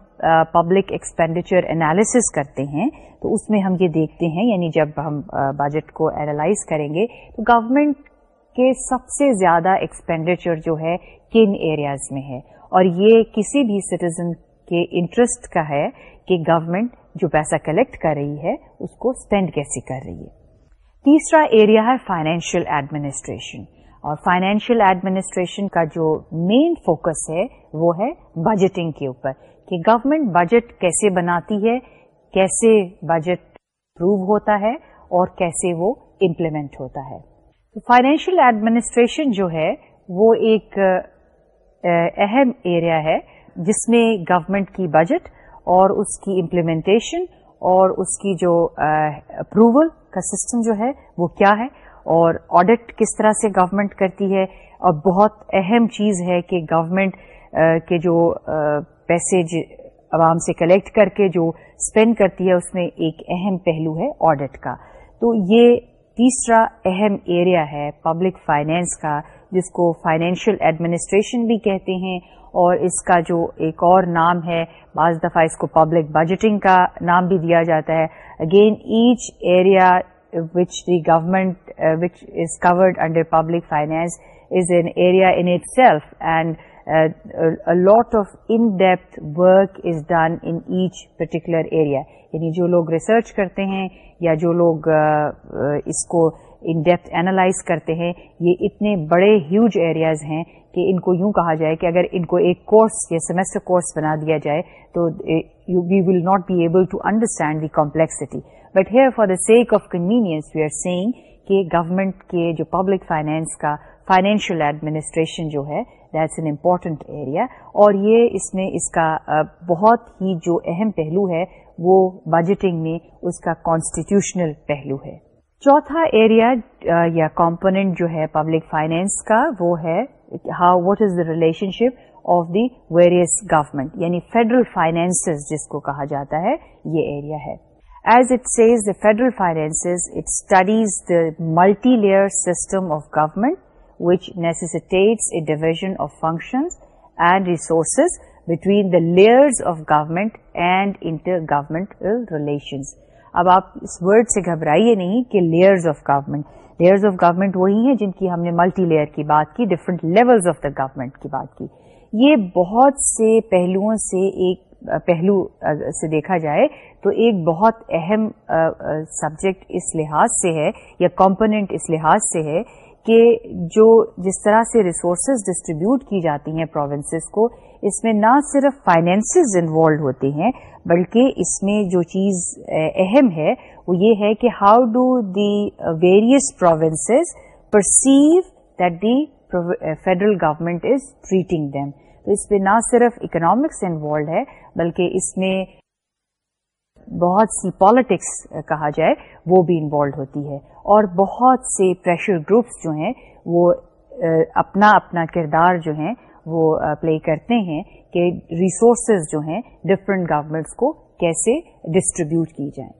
پبلک ایکسپینڈیچر انالیسس کرتے ہیں، تو اس میں ہم یہ دیکھتے ہیں یعنی جب ہم بجٹ کو اینالائز کریں گے، تو گورمنٹ کے سب سے زیادہ ایکسپینڈیچر جو ہے کن ایریاز میں ہے۔ اور یہ کسی بھی سٹیزن کے انٹرسٹ کا ہے کہ گورنمنٹ جو پیسہ کلیکٹ کر رہی ہے، اس کو اسپینڈ کیسے کر رہی ہے۔ تیسرا ایریا ہے فائنینشیل ایڈمنسٹریشن اور فائنینشیل ایڈمنسٹریشن کا جو مین فوکس ہے، وہ ہے بجٹنگ کے اوپر۔ کہ گورنمنٹ بجٹ کیسے بناتی ہے، کیسے بجٹ پروو ہوتا ہے، اور کیسے وہ امپلیمنٹ ہوتا ہے۔ فائنینشیل ایڈمنسٹریشن جو ہے، وہ ایک اہم ایریا ہے۔ جس میں گورمنٹ کی بجٹ اور اس کی امپلیمنٹیشن اور اس کی جو اپروول کا سسٹم جو ہے، وہ کیا ہے اور آڈٹ کس طرح سے گورنمنٹ کرتی ہے اور بہت اہم چیز ہے کہ گورنمنٹ کے جو پیسے عوام سے کلیکٹ کر کے جو اسپینڈ کرتی ہے، اس میں ایک اہم پہلو ہے آڈٹ کا۔ تو یہ تیسرا اہم ایریا ہے پبلک فائنینس کا۔ جس کو فائنینشیل ایڈمنسٹریشن بھی کہتے ہیں، اور اس کا جو ایک اور نام ہے، بعض دفعہ اس کو پبلک بجٹنگ کا نام بھی دیا جاتا ہے۔ Again each area which the government which is covered under public finance is an area in itself and lot of in depth work is done in each particular area یعنی جو لوگ research کرتے ہیں یا جو لوگ uh, uh, اس کو ان ڈیپتھ اینالائز کرتے ہیں، یہ اتنے بڑے ہیوج ایریاز ہیں کہ ان کو یوں کہا جائے کہ اگر ان کو ایک کورس یا سیمسٹر کورس بنا دیا جائے تو we will not be able to understand the complexity but here for the sake of convenience we are seeing کہ گورمنٹ کے جو پبلک فائنینس کا فائنینشیل ایڈمنسٹریشن جو ہے دیٹس این امپورٹنٹ ایریا اور یہ اس میں اس کا بہت ہی جو اہم پہلو ہے، وہ بجٹنگ میں اس کا کانسٹیٹیوشنل پہلو ہے۔ چوتھا ایریا یا کمپونیٹ جو ہے پبلک فائنینس کا، وہ ہے how what is the relationship of the various government یعنی فیڈرل فائنینس جس کو کہا جاتا ہے، یہ ایریا ہے۔ As it says the federal finance it studies the multi layer system of government which necessitates a division of functions and resources between the layers of government and intergovernmental relations اب آپ اس word سے گھبرائیے نہیں کہ layers of government layers of government وہی ہیں جن کی ہم نے ملٹی لیئر کی بات کی different levels of the government کی بات کی. یہ بہت سے پہلوؤں سے ایک، پہلو سے دیکھا جائے تو ایک بہت اہم سبجیکٹ اس لحاظ سے ہے یا کمپوننٹ اس لحاظ سے ہے کہ جو جس طرح سے ریسورسز ڈسٹریبیوٹ کی جاتی ہیں پروونسز کو، اس میں نہ صرف فائنینسز انوالو ہوتے ہیں بلکہ اس میں جو چیز اہم ہے، وہ یہ ہے کہ how do the various provinces perceive that the federal government is treating them تو اس پہ نہ صرف اکنامکس انوالوڈ ہے، بلکہ اس میں بہت سی پالیٹکس کہا جائے، وہ بھی انوالو ہوتی ہے۔ اور بہت سے پریشر گروپس جو ہیں، وہ اپنا اپنا کردار جو ہیں وہ پلے کرتے ہیں کہ ریسورسز جو ہیں ڈفرینٹ گورمنٹس کو کیسے ڈسٹریبیوٹ کی جائیں۔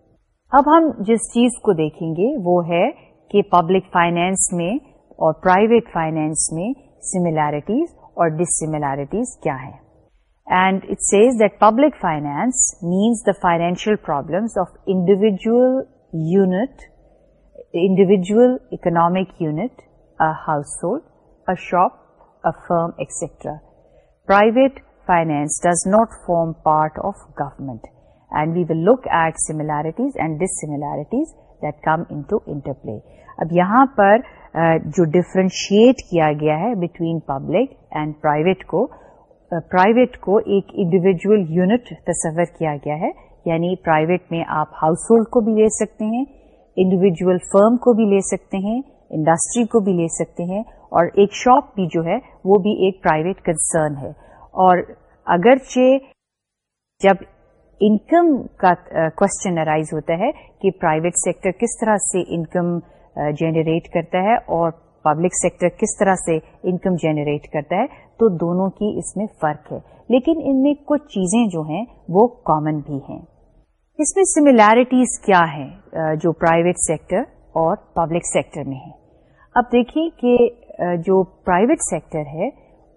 اب ہم جس چیز کو دیکھیں گے وہ ہے کہ پبلک فائنینس میں اور پرائیویٹ فائنینس میں سملیرٹیز اور ڈس سملیرٹیز کیا ہیں۔ And it says that public finance means the financial problems of individual unit individual economic unit a household a shop firm extra private finance does not form part of government and we will look at similarities and dissimilarities that come into interplay اب یہاں پر جو differentiate کیا گیا ہے between public and private کو private کو ایک انڈیویجل یونٹ تصور کیا گیا ہے یعنی پرائیویٹ میں آپ ہاؤس ہولڈ کو بھی لے سکتے ہیں انڈیویجل فرم کو بھی لے سکتے ہیں انڈسٹری کو بھی لے سکتے ہیں اور ایک شاپ بھی جو ہے وہ بھی ایک پرائیویٹ کنسرن ہے۔ اور اگرچہ جب انکم کا کوشچن ارائز ہوتا ہے کہ پرائیویٹ سیکٹر کس طرح سے انکم جنریٹ کرتا ہے اور پبلک سیکٹر کس طرح سے انکم جنریٹ کرتا ہے، تو دونوں کی اس میں فرق ہے۔ لیکن ان میں کچھ چیزیں جو ہیں وہ کامن بھی ہیں۔ اس میں سملیرٹیز کیا ہیں جو پرائیویٹ سیکٹر اور پبلک سیکٹر میں ہیں۔ اب دیکھیں کہ جو پرائیویٹ سیکٹر ہے،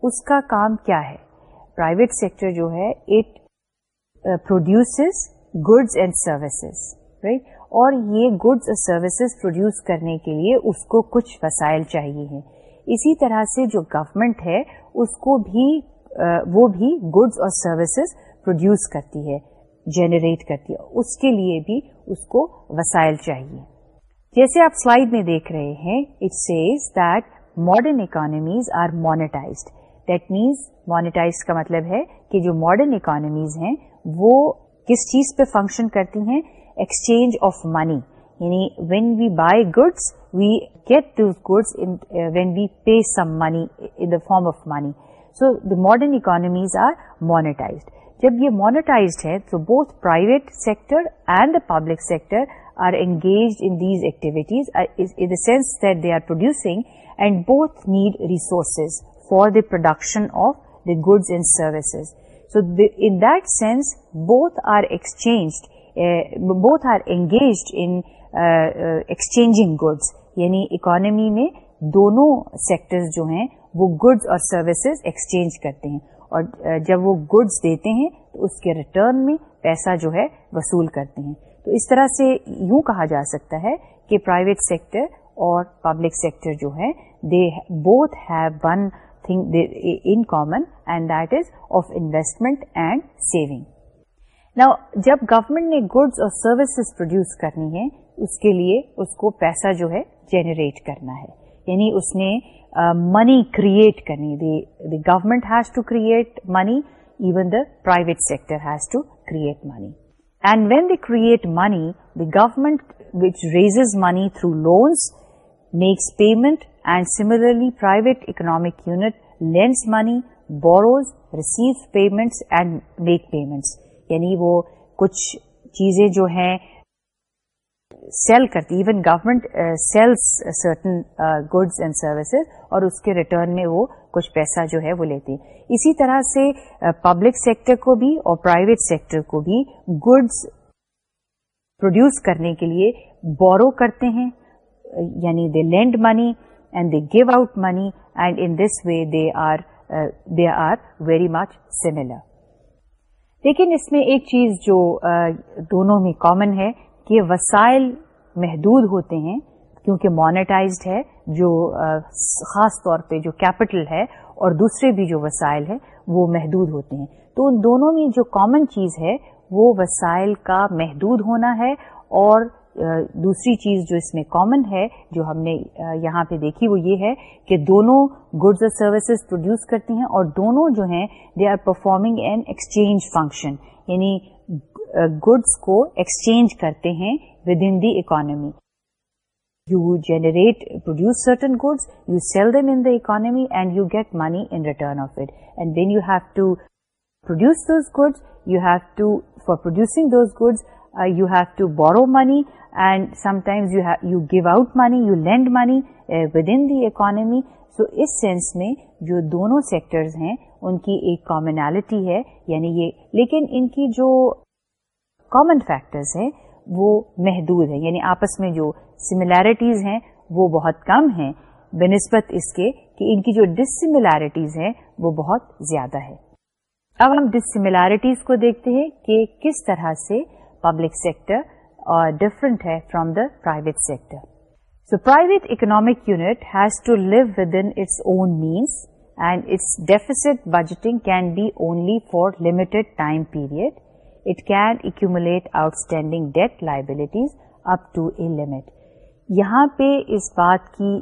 اس کا کام کیا ہے؟ پرائیویٹ سیکٹر جو ہے it produces goods and services right اور یہ گڈز اور سروسز پروڈیوس کرنے کے لیے اس کو کچھ وسائل چاہیے ہیں۔ اسی طرح سے جو گورمنٹ ہے، اس کو بھی وہ بھی گڈز اور سروسز پروڈیوس کرتی ہے جنریٹ کرتی ہے۔ اس کے لیے بھی اس کو وسائل چاہیے۔ جیسے آپ سلائڈ میں دیکھ رہے ہیں it says that modern economies are monetized that means monetize کا مطلب ہے کہ جو ماڈرن اکانمیز ہیں، وہ کس چیز پہ فنکشن کرتی ہیں؟ ایکسچینج آف منی یعنی when we buy goods we get those goods when we pay some money in the form of money so the modern economies are monetized جب یہ مانیٹائزڈ ہے، تو both private sector and the public sector are engaged in these activities in the sense that they are producing and both need resources for the production of the goods and services so in that sense both are exchanged both are engaged in exchanging goods یعنی economy میں دونوں sectors جو ہیں وہ goods اور services exchange کرتے ہیں اور جب وہ گڈس دیتے ہیں تو اس کے ریٹرن میں پیسہ جو ہے وصول کرتے ہیں تو اس طرح سے یوں کہا جا سکتا ہے کہ پرائیویٹ سیکٹر اور پبلک سیکٹر جو ہے they both have one thing in common and that is of investment and saving نا جب گورمنٹ نے گڈس اور سروسز پروڈیوس کرنی ہے اس کے لیے اس کو پیسہ جو ہے جنریٹ کرنا ہے. یعنی اس نے منی کریٹ کرنی the government has to create money even the private sector has to create money And when they create money, the government, which raises money through loans, makes payment, and similarly private economic unit lends money, borrows, receives payments and make payments. یعنی وہ کچھ چیزیں جو ہیں sell کرتی even government sells certain goods and services اور اس کے ریٹرن میں وہ کچھ پیسہ جو ہے وہ لیتی. اسی طرح سے پبلک uh, سیکٹر کو بھی اور پرائیویٹ سیکٹر کو بھی گڈس پروڈیوس کرنے کے لیے بورو کرتے ہیں. Uh, یعنی they lend money and they give out money and in this way they are they are very much similar لیکن اس میں ایک چیز جو uh, دونوں میں کامن ہے کہ وسائل محدود ہوتے ہیں کیونکہ مانیٹائزڈ ہے، جو خاص طور پہ جو کیپٹل ہے اور دوسرے بھی جو وسائل ہے وہ محدود ہوتے ہیں۔ تو ان دونوں میں جو کامن چیز ہے، وہ وسائل کا محدود ہونا ہے اور دوسری چیز جو اس میں کامن ہے، جو ہم نے یہاں پہ دیکھی، وہ یہ ہے کہ دونوں گڈز اور سروسز پروڈیوس کرتی ہیں اور دونوں جو ہیں they are performing an exchange function یعنی گڈس کو ایکسچینج کرتے ہیں within the economy you generate produce certain goods you sell them in the economy and you get money in return of it and then you have to produce those goods you have to for producing those goods you have to borrow money and sometimes you give out money you lend money in the economy so us sense میں جو دونوں sectors ہیں ان کی ایک commonality ہے یعنی یہ، لیکن ان کی جو کامن فیکٹرز ہیں، وہ محدود ہے یعنی آپس میں جو سملیرٹیز ہیں، وہ بہت کم ہیں۔ بنسبت اس کے کہ ان کی جو ڈسملیرٹیز ہیں، وہ بہت زیادہ ہے اب ہم ڈسملیرٹیز کو دیکھتے ہیں کہ کس طرح سے پبلک سیکٹر اور ڈفرنٹ ہے from the private sector so private economic unit has to live within its own means and its deficit budgeting can be only for limited time period it can accumulate outstanding debt liabilities up to a limit یہاں پہ اس بات کی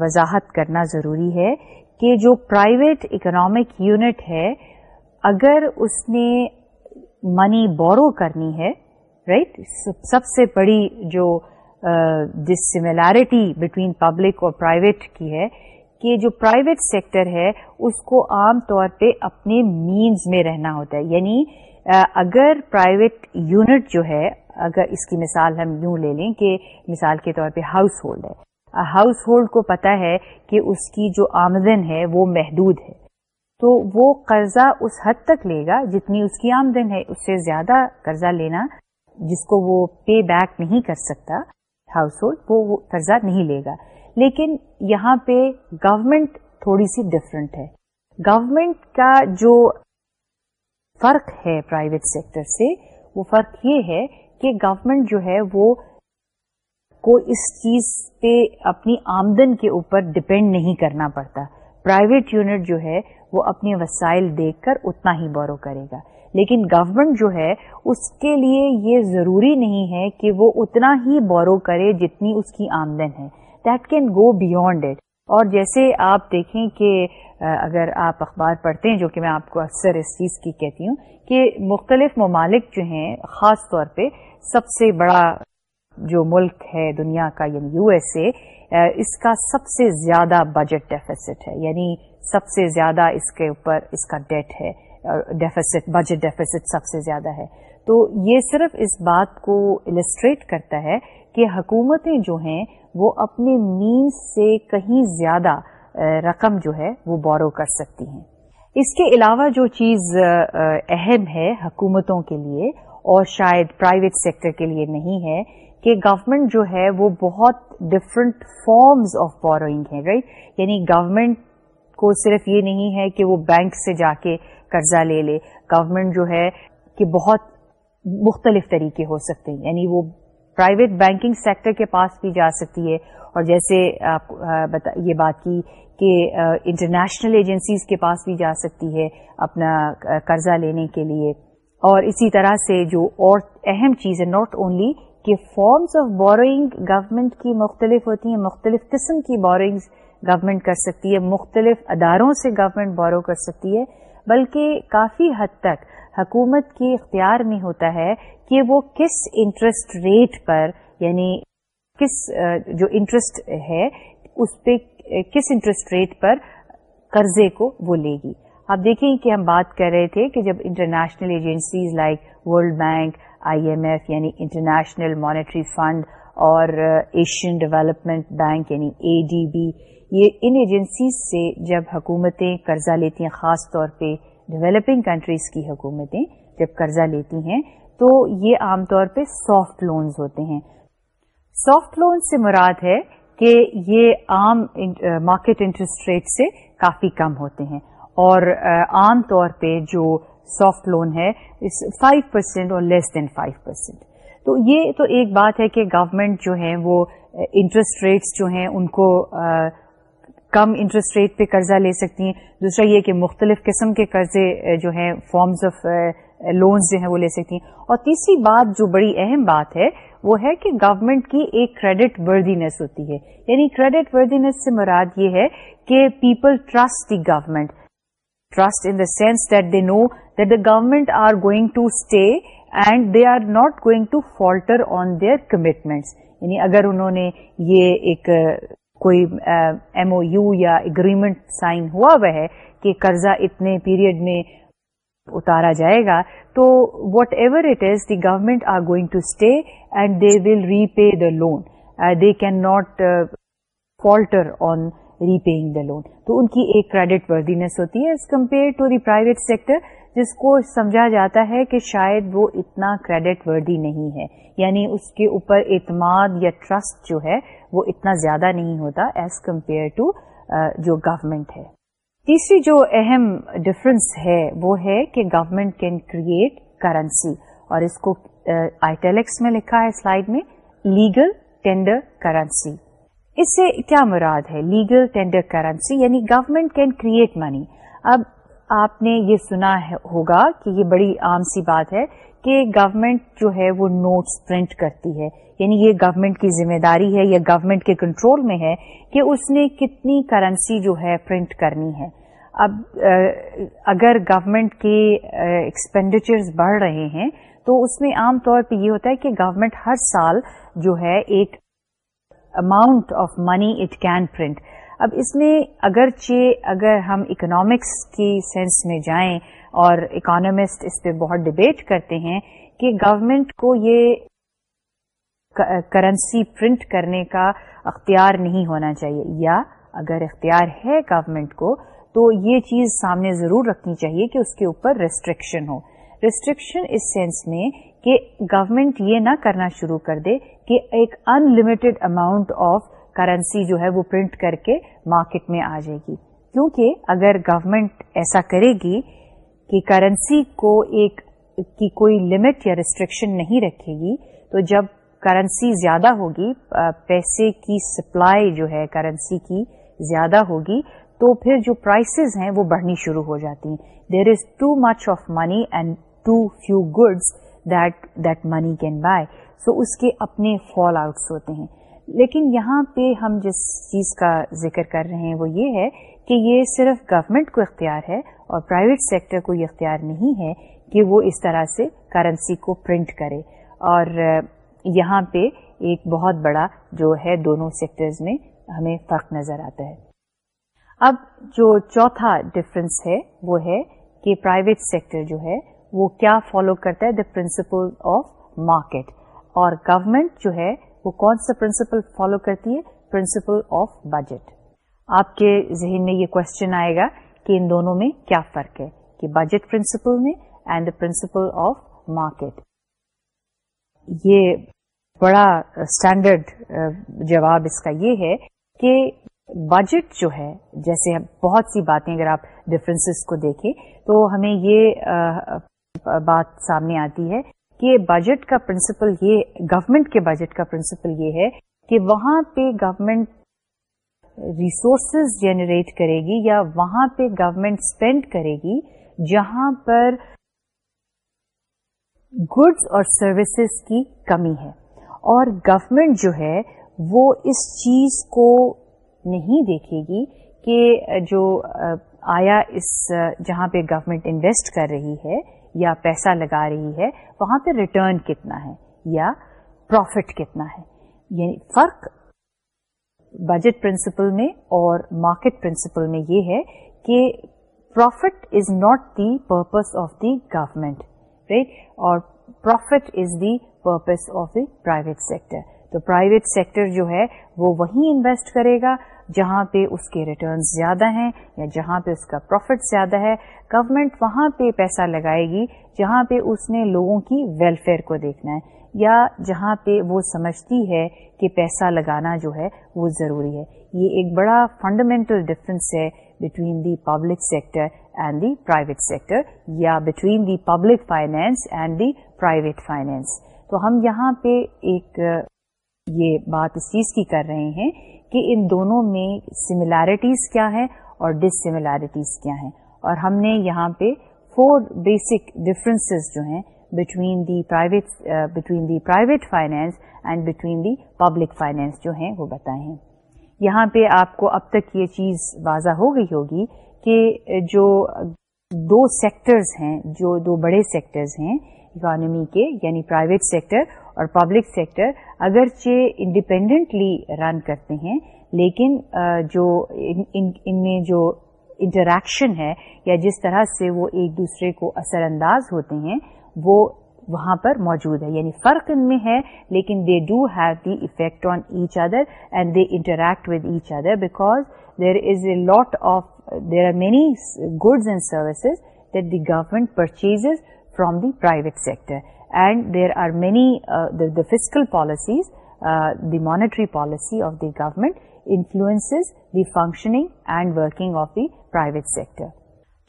وضاحت کرنا ضروری ہے کہ جو پرائیویٹ اکنامک یونٹ ہے، اگر اس نے منی بورو کرنی ہے رائٹ سب سے بڑی جو ڈس سملیرٹی بٹوین پبلک اور پرائیویٹ کی ہے کہ جو پرائیویٹ سیکٹر ہے، اس کو عام طور پہ اپنے مینز میں رہنا ہوتا ہے۔ یعنی اگر پرائیویٹ یونٹ جو ہے، اگر اس کی مثال ہم یوں لے لیں کہ مثال کے طور پہ ہاؤس ہولڈ ہے۔ ہاؤس ہولڈ کو پتا ہے کہ اس کی جو آمدن ہے، وہ محدود ہے۔ تو وہ قرضہ اس حد تک لے گا جتنی اس کی آمدن ہے۔ اس سے زیادہ قرضہ لینا جس کو وہ پے بیک نہیں کر سکتا ہاؤس ہولڈ وہ قرضہ نہیں لے گا۔ لیکن یہاں پہ گورمنٹ تھوڑی سی ڈفرنٹ ہے۔ گورمنٹ کا جو فرق ہے پرائیویٹ سیکٹر سے، وہ فرق یہ ہے کہ گورمنٹ جو ہے وہ کو اس چیز پہ اپنی آمدن کے اوپر ڈپینڈ نہیں کرنا پڑتا۔ پرائیویٹ یونٹ جو ہے وہ اپنے وسائل دیکھ کر اتنا ہی بورو کرے گا۔ لیکن گورنمنٹ جو ہے، اس کے لیے یہ ضروری نہیں ہے کہ وہ اتنا ہی بورو کرے جتنی اس کی آمدن ہے۔ That can go beyond it اور جیسے آپ دیکھیں کہ اگر آپ اخبار پڑھتے ہیں، جو کہ میں آپ کو اکثر اس چیز کی کہتی ہوں کہ مختلف ممالک جو ہیں، خاص طور پہ سب سے بڑا جو ملک ہے دنیا کا یعنی یو ایس اے اس کا سب سے زیادہ بجٹ ڈیفیسٹ ہے. یعنی سب سے زیادہ اس کے اوپر اس کا ڈیٹ ہے ڈیفیسٹ بجٹ ڈیفیسٹ سب سے زیادہ ہے. تو یہ صرف اس بات کو السٹریٹ کرتا ہے کہ حکومتیں جو ہیں وہ اپنے مینس سے کہیں زیادہ رقم جو ہے وہ بورو کر سکتی ہیں۔ اس کے علاوہ جو چیز اہم ہے حکومتوں کے لیے اور شاید پرائیویٹ سیکٹر کے لیے نہیں ہے، کہ گورنمنٹ جو ہے وہ بہت ڈفرنٹ فارمز آف بوروئنگ ہے رائٹ یعنی گورنمنٹ کو صرف یہ نہیں ہے کہ وہ بینک سے جا کے قرضہ لے لے گورنمنٹ جو ہے کہ بہت مختلف طریقے ہو سکتے ہیں۔ یعنی وہ پرائیویٹ بینکنگ سیکٹر کے پاس بھی جا سکتی ہے۔ اور جیسے آپ یہ بات کی کہ انٹرنیشنل ایجنسیز کے پاس بھی جا سکتی ہے اپنا قرضہ لینے کے لیے۔ اور اسی طرح سے جو اور اہم چیز ہے ناٹ اونلی کہ فارمز آف بوروئنگ گورنمنٹ کی مختلف ہوتی ہیں، مختلف قسم کی بورئنگز گورنمنٹ کر سکتی ہے، مختلف اداروں سے گورنمنٹ بورو کر سکتی ہے، بلکہ کافی حد تک حکومت کے اختیار میں ہوتا ہے کہ وہ کس انٹرسٹ ریٹ پر یعنی کس جو انٹرسٹ ہے، اس پہ کس انٹرسٹ ریٹ پر قرضے کو وہ لے گی۔ آپ دیکھیں کہ ہم بات کر رہے تھے کہ جب international agencies like World Bank I M F یعنی انٹرنیشنل مانیٹری فنڈ اور ایشین ڈیولپمنٹ بینک یعنی اے ڈی بی یہ ان ایجنسیز سے جب حکومتیں قرضہ لیتی ہیں، خاص طور پہ ڈیولپنگ کنٹریز کی حکومتیں جب قرضہ لیتی ہیں، تو یہ عام طور پہ سافٹ لونز ہوتے ہیں۔ سافٹ لون سے مراد ہے کہ یہ عام مارکیٹ انٹرسٹ ریٹ سے کافی کم ہوتے ہیں۔ اور عام طور پہ جو سافٹ لون ہے five percent or less than five percent تو یہ تو ایک بات ہے کہ گورنمنٹ جو ہے وہ انٹرسٹ ریٹس جو ہیں، ان کو کم انٹرسٹ ریٹ پہ قرضہ لے سکتی ہیں۔ دوسرا یہ کہ مختلف قسم کے قرضے جو ہیں فارمز آف لونز جو ہیں، وہ لے سکتی ہیں۔ اور تیسری بات جو بڑی اہم بات ہے، وہ ہے کہ گورنمنٹ کی ایک کریڈٹ وردینس ہوتی ہے۔ یعنی کریڈٹ وردینس سے مراد یہ ہے کہ people trust the government trust in the sense that they know that the government are going to stay and they are not going to falter on their commitments یعنی اگر انہوں نے یہ ایک کوئی ایم او یو یا agreement sign ہوا ہوا ہے کہ قرضہ اتنے پیریڈ میں اتارا جائے گا، تو whatever it is the government are going to stay and they will repay the loan they can not falter on repaying the loan تو ان کی ایک کریڈٹ وردینس ہوتی ہے as compare to the private sector جس کو سمجھا جاتا ہے کہ شاید وہ اتنا کریڈٹ وردی نہیں ہے. یعنی اس کے اوپر اعتماد یا ٹرسٹ جو ہے وہ اتنا زیادہ نہیں ہوتا ایز کمپیئر ٹو جو گورمنٹ ہے۔ تیسری جو اہم ڈفرنس ہے وہ ہے کہ گورمنٹ کین کریٹ کرنسی اور اس کو آئیٹیلکس میں لکھا ہے سلائڈ میں لیگل ٹینڈر کرنسی اس سے کیا مراد ہے؟ لیگل ٹینڈر کرنسی یعنی گورمنٹ کین کریٹ منی اب آپ نے یہ سنا ہوگا کہ یہ بڑی عام سی بات ہے کہ گورنمنٹ جو ہے وہ نوٹس پرنٹ کرتی ہے۔ یعنی یہ گورنمنٹ کی ذمہ داری ہے یا گورنمنٹ کے کنٹرول میں ہے کہ اس نے کتنی کرنسی جو ہے پرنٹ کرنی ہے۔ اب اگر گورنمنٹ کے ایکسپینڈیچرز بڑھ رہے ہیں تو اس میں عام طور پہ یہ ہوتا ہے کہ گورنمنٹ ہر سال جو ہے ایک amount of money it can print اب اس میں اگرچہ اگر ہم اکنامکس کی سینس میں جائیں اور اکانومسٹ اس پہ بہت ڈبیٹ کرتے ہیں کہ گورنمنٹ کو یہ کرنسی پرنٹ کرنے کا اختیار نہیں ہونا چاہیے۔ یا اگر اختیار ہے گورنمنٹ کو، تو یہ چیز سامنے ضرور رکھنی چاہیے کہ اس کے اوپر ریسٹرکشن ہو۔ ریسٹرکشن اس سینس میں کہ گورنمنٹ یہ نہ کرنا شروع کر دے کہ ایک unlimited amount of currency جو ہے وہ پرنٹ کر کے مارکیٹ میں آ جائے گی۔ کیونکہ اگر گورنمنٹ ایسا کرے گی کہ کرنسی کو ایک، کی کوئی لمٹ یا ریسٹرکشن نہیں رکھے گی، تو جب کرنسی زیادہ ہوگی پیسے کی سپلائی جو ہے کرنسی کی زیادہ ہوگی تو پھر جو پرائسز ہیں وہ بڑھنی شروع ہو جاتی ہیں there is too much of money and too few goods that that money can buy so اس کے اپنے فال آؤٹس ہوتے ہیں لیکن یہاں پہ ہم جس چیز کا ذکر کر رہے ہیں وہ یہ ہے کہ یہ صرف گورنمنٹ کو اختیار ہے اور پرائیویٹ سیکٹر کو یہ اختیار نہیں ہے کہ وہ اس طرح سے کرنسی کو پرنٹ کرے اور یہاں پہ ایک بہت بڑا جو ہے دونوں سیکٹرز میں ہمیں فرق نظر آتا ہے۔ اب جو چوتھا ڈفرنس ہے وہ ہے کہ پرائیویٹ سیکٹر جو ہے وہ کیا فالو کرتا ہے؟ دا پرنسپل آف مارکیٹ اور گورمنٹ جو ہے وہ کون سا پرنسپل فالو کرتی ہے؟ پرنسپل آف بجٹ آپ کے ذہن میں یہ کوشچن آئے گا کہ ان دونوں میں کیا فرق ہے؟ کہ بجٹ پرنسپل میں and the principle of market یہ بڑا اسٹینڈرڈ جواب اس کا یہ ہے کہ بجٹ جو ہے، جیسے بہت سی باتیں اگر آپ ڈفرینس کو دیکھیں، تو ہمیں یہ بات سامنے آتی ہے کہ بجٹ کا پرنسپل یہ گورمنٹ کے بجٹ کا پرنسپل یہ ہے کہ وہاں پہ گورمنٹ ریسورسز جنریٹ کرے گی یا وہاں پہ گورمنٹ اسپینڈ کرے گی جہاں پر گڈس اور سروسز کی کمی ہے اور گورمنٹ جو ہے وہ اس چیز کو نہیں دیکھے گی کہ جو آیا اس جہاں پہ گورمنٹ انویسٹ کر رہی ہے یا پیسہ لگا رہی ہے، وہاں پہ ریٹرن کتنا ہے یا پروفٹ کتنا ہے۔ یعنی فرق بجٹ پرنسپل میں اور مارکیٹ پرنسپل میں یہ ہے کہ profit is not the purpose of the government right اور profit is the purpose of the private sector تو پرائیویٹ سیکٹر جو ہے، وہ وہیں انویسٹ کرے گا جہاں پہ اس کے ریٹرنز زیادہ ہیں یا جہاں پہ اس کا پروفٹ زیادہ ہے. گورنمنٹ وہاں پہ پیسہ لگائے گی جہاں پہ اس نے لوگوں کی ویلفیئر کو دیکھنا ہے یا جہاں پہ وہ سمجھتی ہے کہ پیسہ لگانا جو ہے وہ ضروری ہے. یہ ایک بڑا فنڈامنٹل ڈفرنس ہے between the public sector and the private sector یا between the public finance and the private finance تو ہم یہاں پہ ایک یہ بات اس چیز کی کر رہے ہیں کہ ان دونوں میں سملیرٹیز کیا ہے اور ڈس سملیرٹیز کیا ہیں۔ اور ہم نے یہاں پہ فور بیسک ڈفرینسز جو ہیں between the private between the private finance and between the public finance جو ہیں وہ بتائے ہیں۔ یہاں پہ آپ کو اب تک یہ چیز واضح ہو گئی ہوگی کہ جو دو سیکٹرز ہیں، جو دو بڑے سیکٹرز ہیں اکانومی کے یعنی پرائیویٹ سیکٹر اور پبلک سیکٹر اگرچہ انڈیپینڈنٹلی رن کرتے ہیں، لیکن جو ان میں جو انٹریکشن ہے یا جس طرح سے وہ ایک دوسرے کو اثر انداز ہوتے ہیں، وہ وہاں پر موجود ہے۔ یعنی فرق ان میں ہے، لیکن they do have the effect on each other and they interact with each other because there is a lot of there are many goods and services that the government purchase from the private sector and there are many the fiscal policies the monetary policy of the government influences the functioning and working of the private sector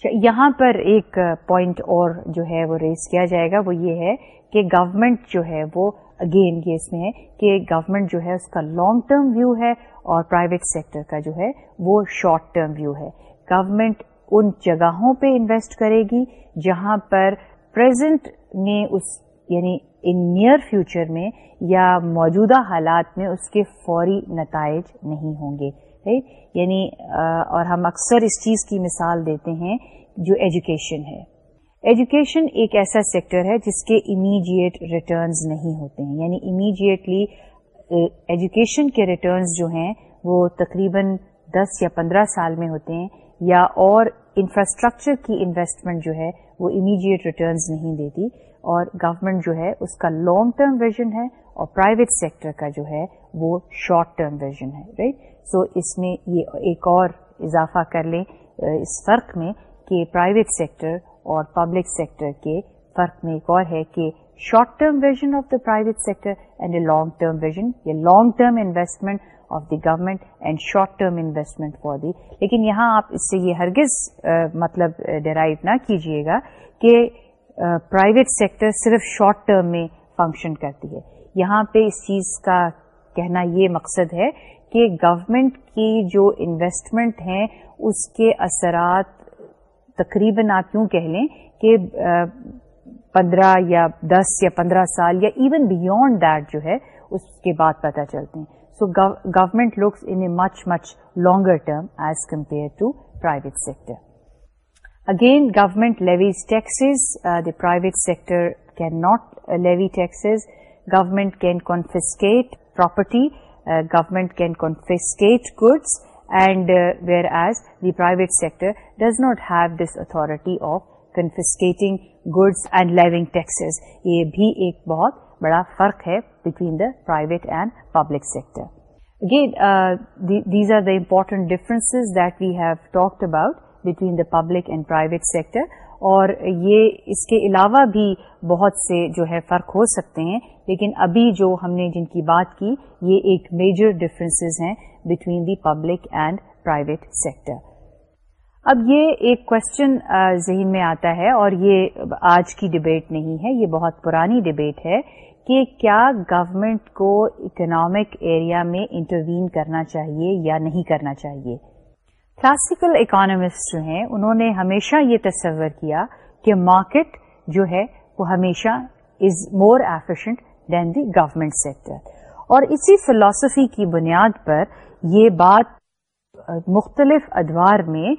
اچھا، یہاں پر ایک point اور جو ہے وہ raise کیا جائے گا، وہ یہ ہے کہ گورمنٹ جو ہے وہ اگین یہ اس میں ہے کہ گورمنٹ جو ہے اس کا لانگ ٹرم ویو ہے اور پرائیویٹ سیکٹر کا جو ہے وہ شارٹ ٹرم ویو ہے۔ گورمنٹ ان جگہوں پہ انویسٹ کرے گی جہاں پر پریزنٹ میں اس یعنی ان نیئر فیوچر میں یا موجودہ حالات میں اس کے فوری نتائج نہیں ہوں گے۔ یعنی اور ہم اکثر اس چیز کی مثال دیتے ہیں جو ایجوکیشن ہے۔ ایجوکیشن ایک ایسا سیکٹر ہے جس کے امیجیٹ ریٹرنز نہیں ہوتے ہیں۔ یعنی امیجیٹلی ایجوکیشن کے ریٹرنز جو ہیں، وہ تقریباً دس یا پندرہ سال میں ہوتے ہیں، یا اور انفراسٹرکچر کی انویسٹمنٹ جو ہے، وہ امیجیٹ ریٹرنز نہیں دیتی۔ اور گورنمنٹ جو ہے، اس کا لانگ ٹرم ویژن ہے اور پرائیویٹ سیکٹر کا جو ہے، وہ شارٹ ٹرم ویژن ہے رائٹ سو اس میں یہ ایک اور اضافہ کر لیں اس فرق میں کہ پرائیویٹ سیکٹر اور پبلک سیکٹر کے فرق میں ایک اور ہے کہ short term vision of the private sector and a long term vision یہ long term investment of the government and short term investment for the لیکن یہاں آپ اس سے یہ ہرگز مطلب ڈرائیو نہ کیجیے گا کہ پرائیویٹ سیکٹر صرف شارٹ ٹرم میں فنکشن کرتی ہے۔ یہاں پہ اس چیز کا کہنا یہ مقصد ہے کہ گورمنٹ کی جو انویسٹمنٹ ہیں، اس کے اثرات تقریباً آپ یوں کہہ لیں کہ پندرہ یا دس یا پندرہ سال یا ایون بیونڈ دیٹ جو ہے، اس کے بعد پتہ چلتے ہیں۔ So government looks in a much much longer term as compare to private sector again government levies taxes the private sector can not levy taxes government can confiscate property government can confiscate goods and uh, whereas the private sector does not have this authority of confiscating goods and levying taxes. یہ بھی ایک بہت بڑا فرق ہے between the private and public sector. Again, uh, these are the important differences that we have talked about between the public and private sector. اور یہ اس کے علاوہ بھی بہت سے جو ہے فرق ہو سکتے ہیں، لیکن ابھی جو ہم نے جن کی بات کی، یہ ایک میجر ڈفرینسز ہیں between the public and private sector اب یہ ایک کوشچن ذہن میں آتا ہے اور یہ آج کی ڈبیٹ نہیں ہے، یہ بہت پرانی ڈبیٹ ہے کہ کیا گورمنٹ کو اکنامک ایریا میں انٹروین کرنا چاہیے یا نہیں کرنا چاہیے۔ کلاسیکل اکانومسٹ جو ہیں، انہوں نے ہمیشہ یہ تصور کیا کہ مارکیٹ جو ہے، وہ ہمیشہ is more efficient than the government sector اور اسی فلاسفی کی بنیاد پر یہ بات مختلف ادوار میں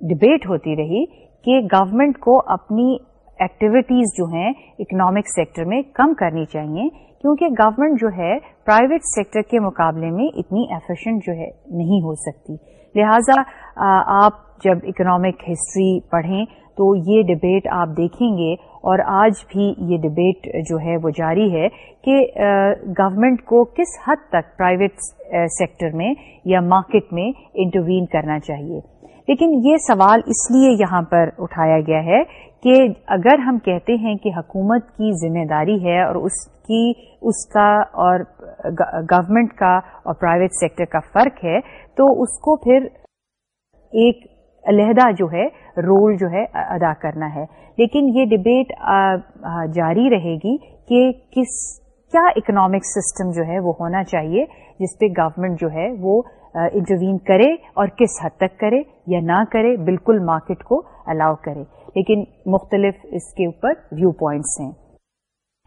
ڈبیٹ ہوتی رہی کہ گورنمنٹ کو اپنی ایکٹیویٹیز جو ہیں اکنامک سیکٹر میں کم کرنی چاہیے کیونکہ گورنمنٹ جو ہے پرائیویٹ سیکٹر کے مقابلے میں اتنی ایفیشینٹ جو ہے نہیں ہو سکتی۔ لہذا آپ جب اکنامک ہسٹری پڑھیں تو یہ ڈبیٹ آپ دیکھیں گے اور آج بھی یہ ڈبیٹ جو ہے وہ جاری ہے کہ گورنمنٹ کو کس حد تک پرائیویٹ سیکٹر میں یا مارکیٹ میں انٹروین کرنا چاہیے۔ لیکن یہ سوال اس لیے یہاں پر اٹھایا گیا ہے کہ اگر ہم کہتے ہیں کہ حکومت کی ذمہ داری ہے اور اس کی اس کا اور گورنمنٹ کا اور پرائیویٹ سیکٹر کا فرق ہے، تو اس کو پھر ایک علیحدہ جو ہے رول جو ہے، ادا کرنا ہے۔ لیکن یہ ڈبیٹ جاری رہے گی کہ کس، کیا اکنامک سسٹم جو ہے وہ ہونا چاہیے، جس پہ گورنمنٹ جو ہے وہ انٹروین کرے اور کس حد تک کرے یا نہ کرے، بالکل مارکیٹ کو الاؤ کرے۔ لیکن مختلف اس کے اوپر ویو پوائنٹس ہیں۔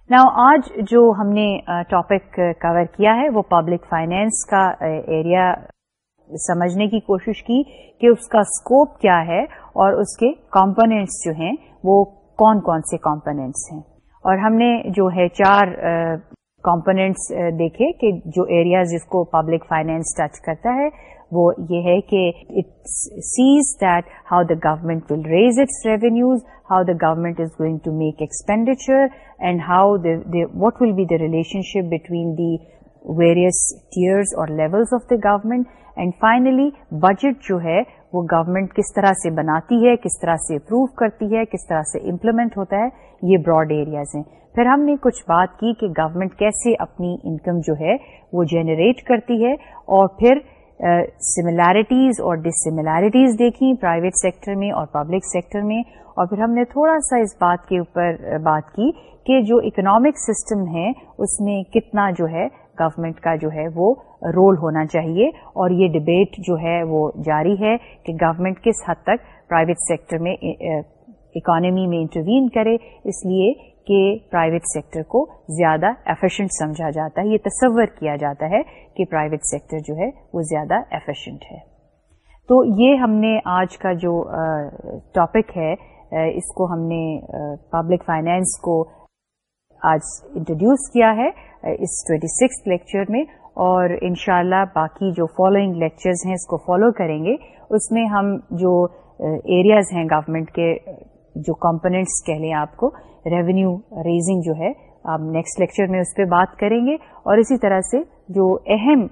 نا آج جو ہم نے ٹاپک کور کیا ہے وہ پبلک فائنینس کا ایریا سمجھنے کی کوشش کی کہ اس کا اسکوپ کیا ہے اور اس کے کمپونیٹس جو ہیں وہ کون کون سے کمپونیٹس ہیں۔ اور ہم نے جو ہے چار کمپونیٹس دیکھے کہ جو ایریاز جس کو پبلک فائنینس ٹچ کرتا ہے وہ یہ ہے کہ it says that how the government will raise its revenues how the government is going to make expenditure and how what will be the relationship between the various tiers اور levels of the government and finally budget جو ہے، وہ government کس طرح سے بناتی ہے، کس طرح سے اپروو کرتی ہے، کس طرح سے امپلیمنٹ ہوتا ہے، یہ براڈ ایریاز ہیں. پھر ہم نے کچھ بات کی کہ گورنمنٹ کیسے اپنی انکم جو ہے، وہ جنریٹ کرتی ہے اور پھر سملیرٹیز اور ڈس سملیرٹیز دیکھی پرائیویٹ سیکٹر میں اور پبلک سیکٹر میں۔ اور پھر ہم نے تھوڑا سا اس بات کے اوپر بات کی کہ جو اکنامک سسٹم ہے، اس میں کتنا جو ہے گورنمنٹ کا جو ہے وہ رول ہونا چاہیے۔ اور یہ ڈبیٹ جو ہے وہ جاری ہے کہ گورنمنٹ کس حد تک پرائیویٹ سیکٹر میں اکانمی میں انٹروین کرے۔ اس لیے کہ پرائیویٹ سیکٹر کو زیادہ ایفیشینٹ سمجھا جاتا ہے، یہ تصور کیا جاتا ہے کہ پرائیویٹ سیکٹر جو ہے وہ زیادہ ایفیشینٹ ہے۔ تو یہ ہم نے آج کا جو ٹاپک ہے اس کو ہم نے پبلک فائنینس کو آج انٹروڈیوس کیا ہے اس ٹوینٹی سکس لیکچر میں۔ اور انشاءاللہ باقی جو فالوئنگ لیکچرز ہیں، اس کو فالو کریں گے۔ اس میں ہم جو ایریاز ہیں گورنمنٹ کے جو کمپوننٹس کہہ لیں آپ کو ریونیو ریزنگ جو ہے، آپ نیکسٹ لیکچر میں اس پہ بات کریں گے اور اسی طرح سے جو اہم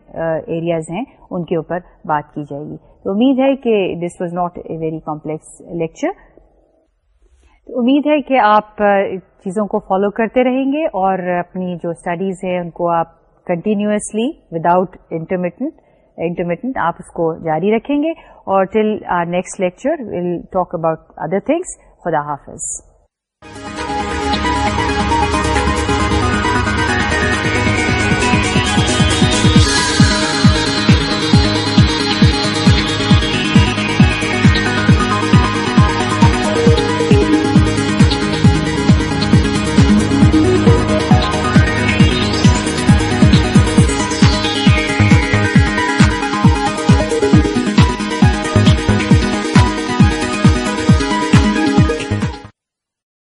ایریاز ہیں ان کے اوپر بات کی جائے گی۔ تو امید ہے کہ this was not a very complex lecture امید ہے کہ آپ چیزوں کو فالو کرتے رہیں گے اور اپنی جو اسٹڈیز ہیں ان کو آپ کنٹینیوسلی وداؤٹ انٹرمیٹنٹ انٹرمیٹنٹ آپ اس کو جاری رکھیں گے اور till our next lecture will talk about other things خدا حافظ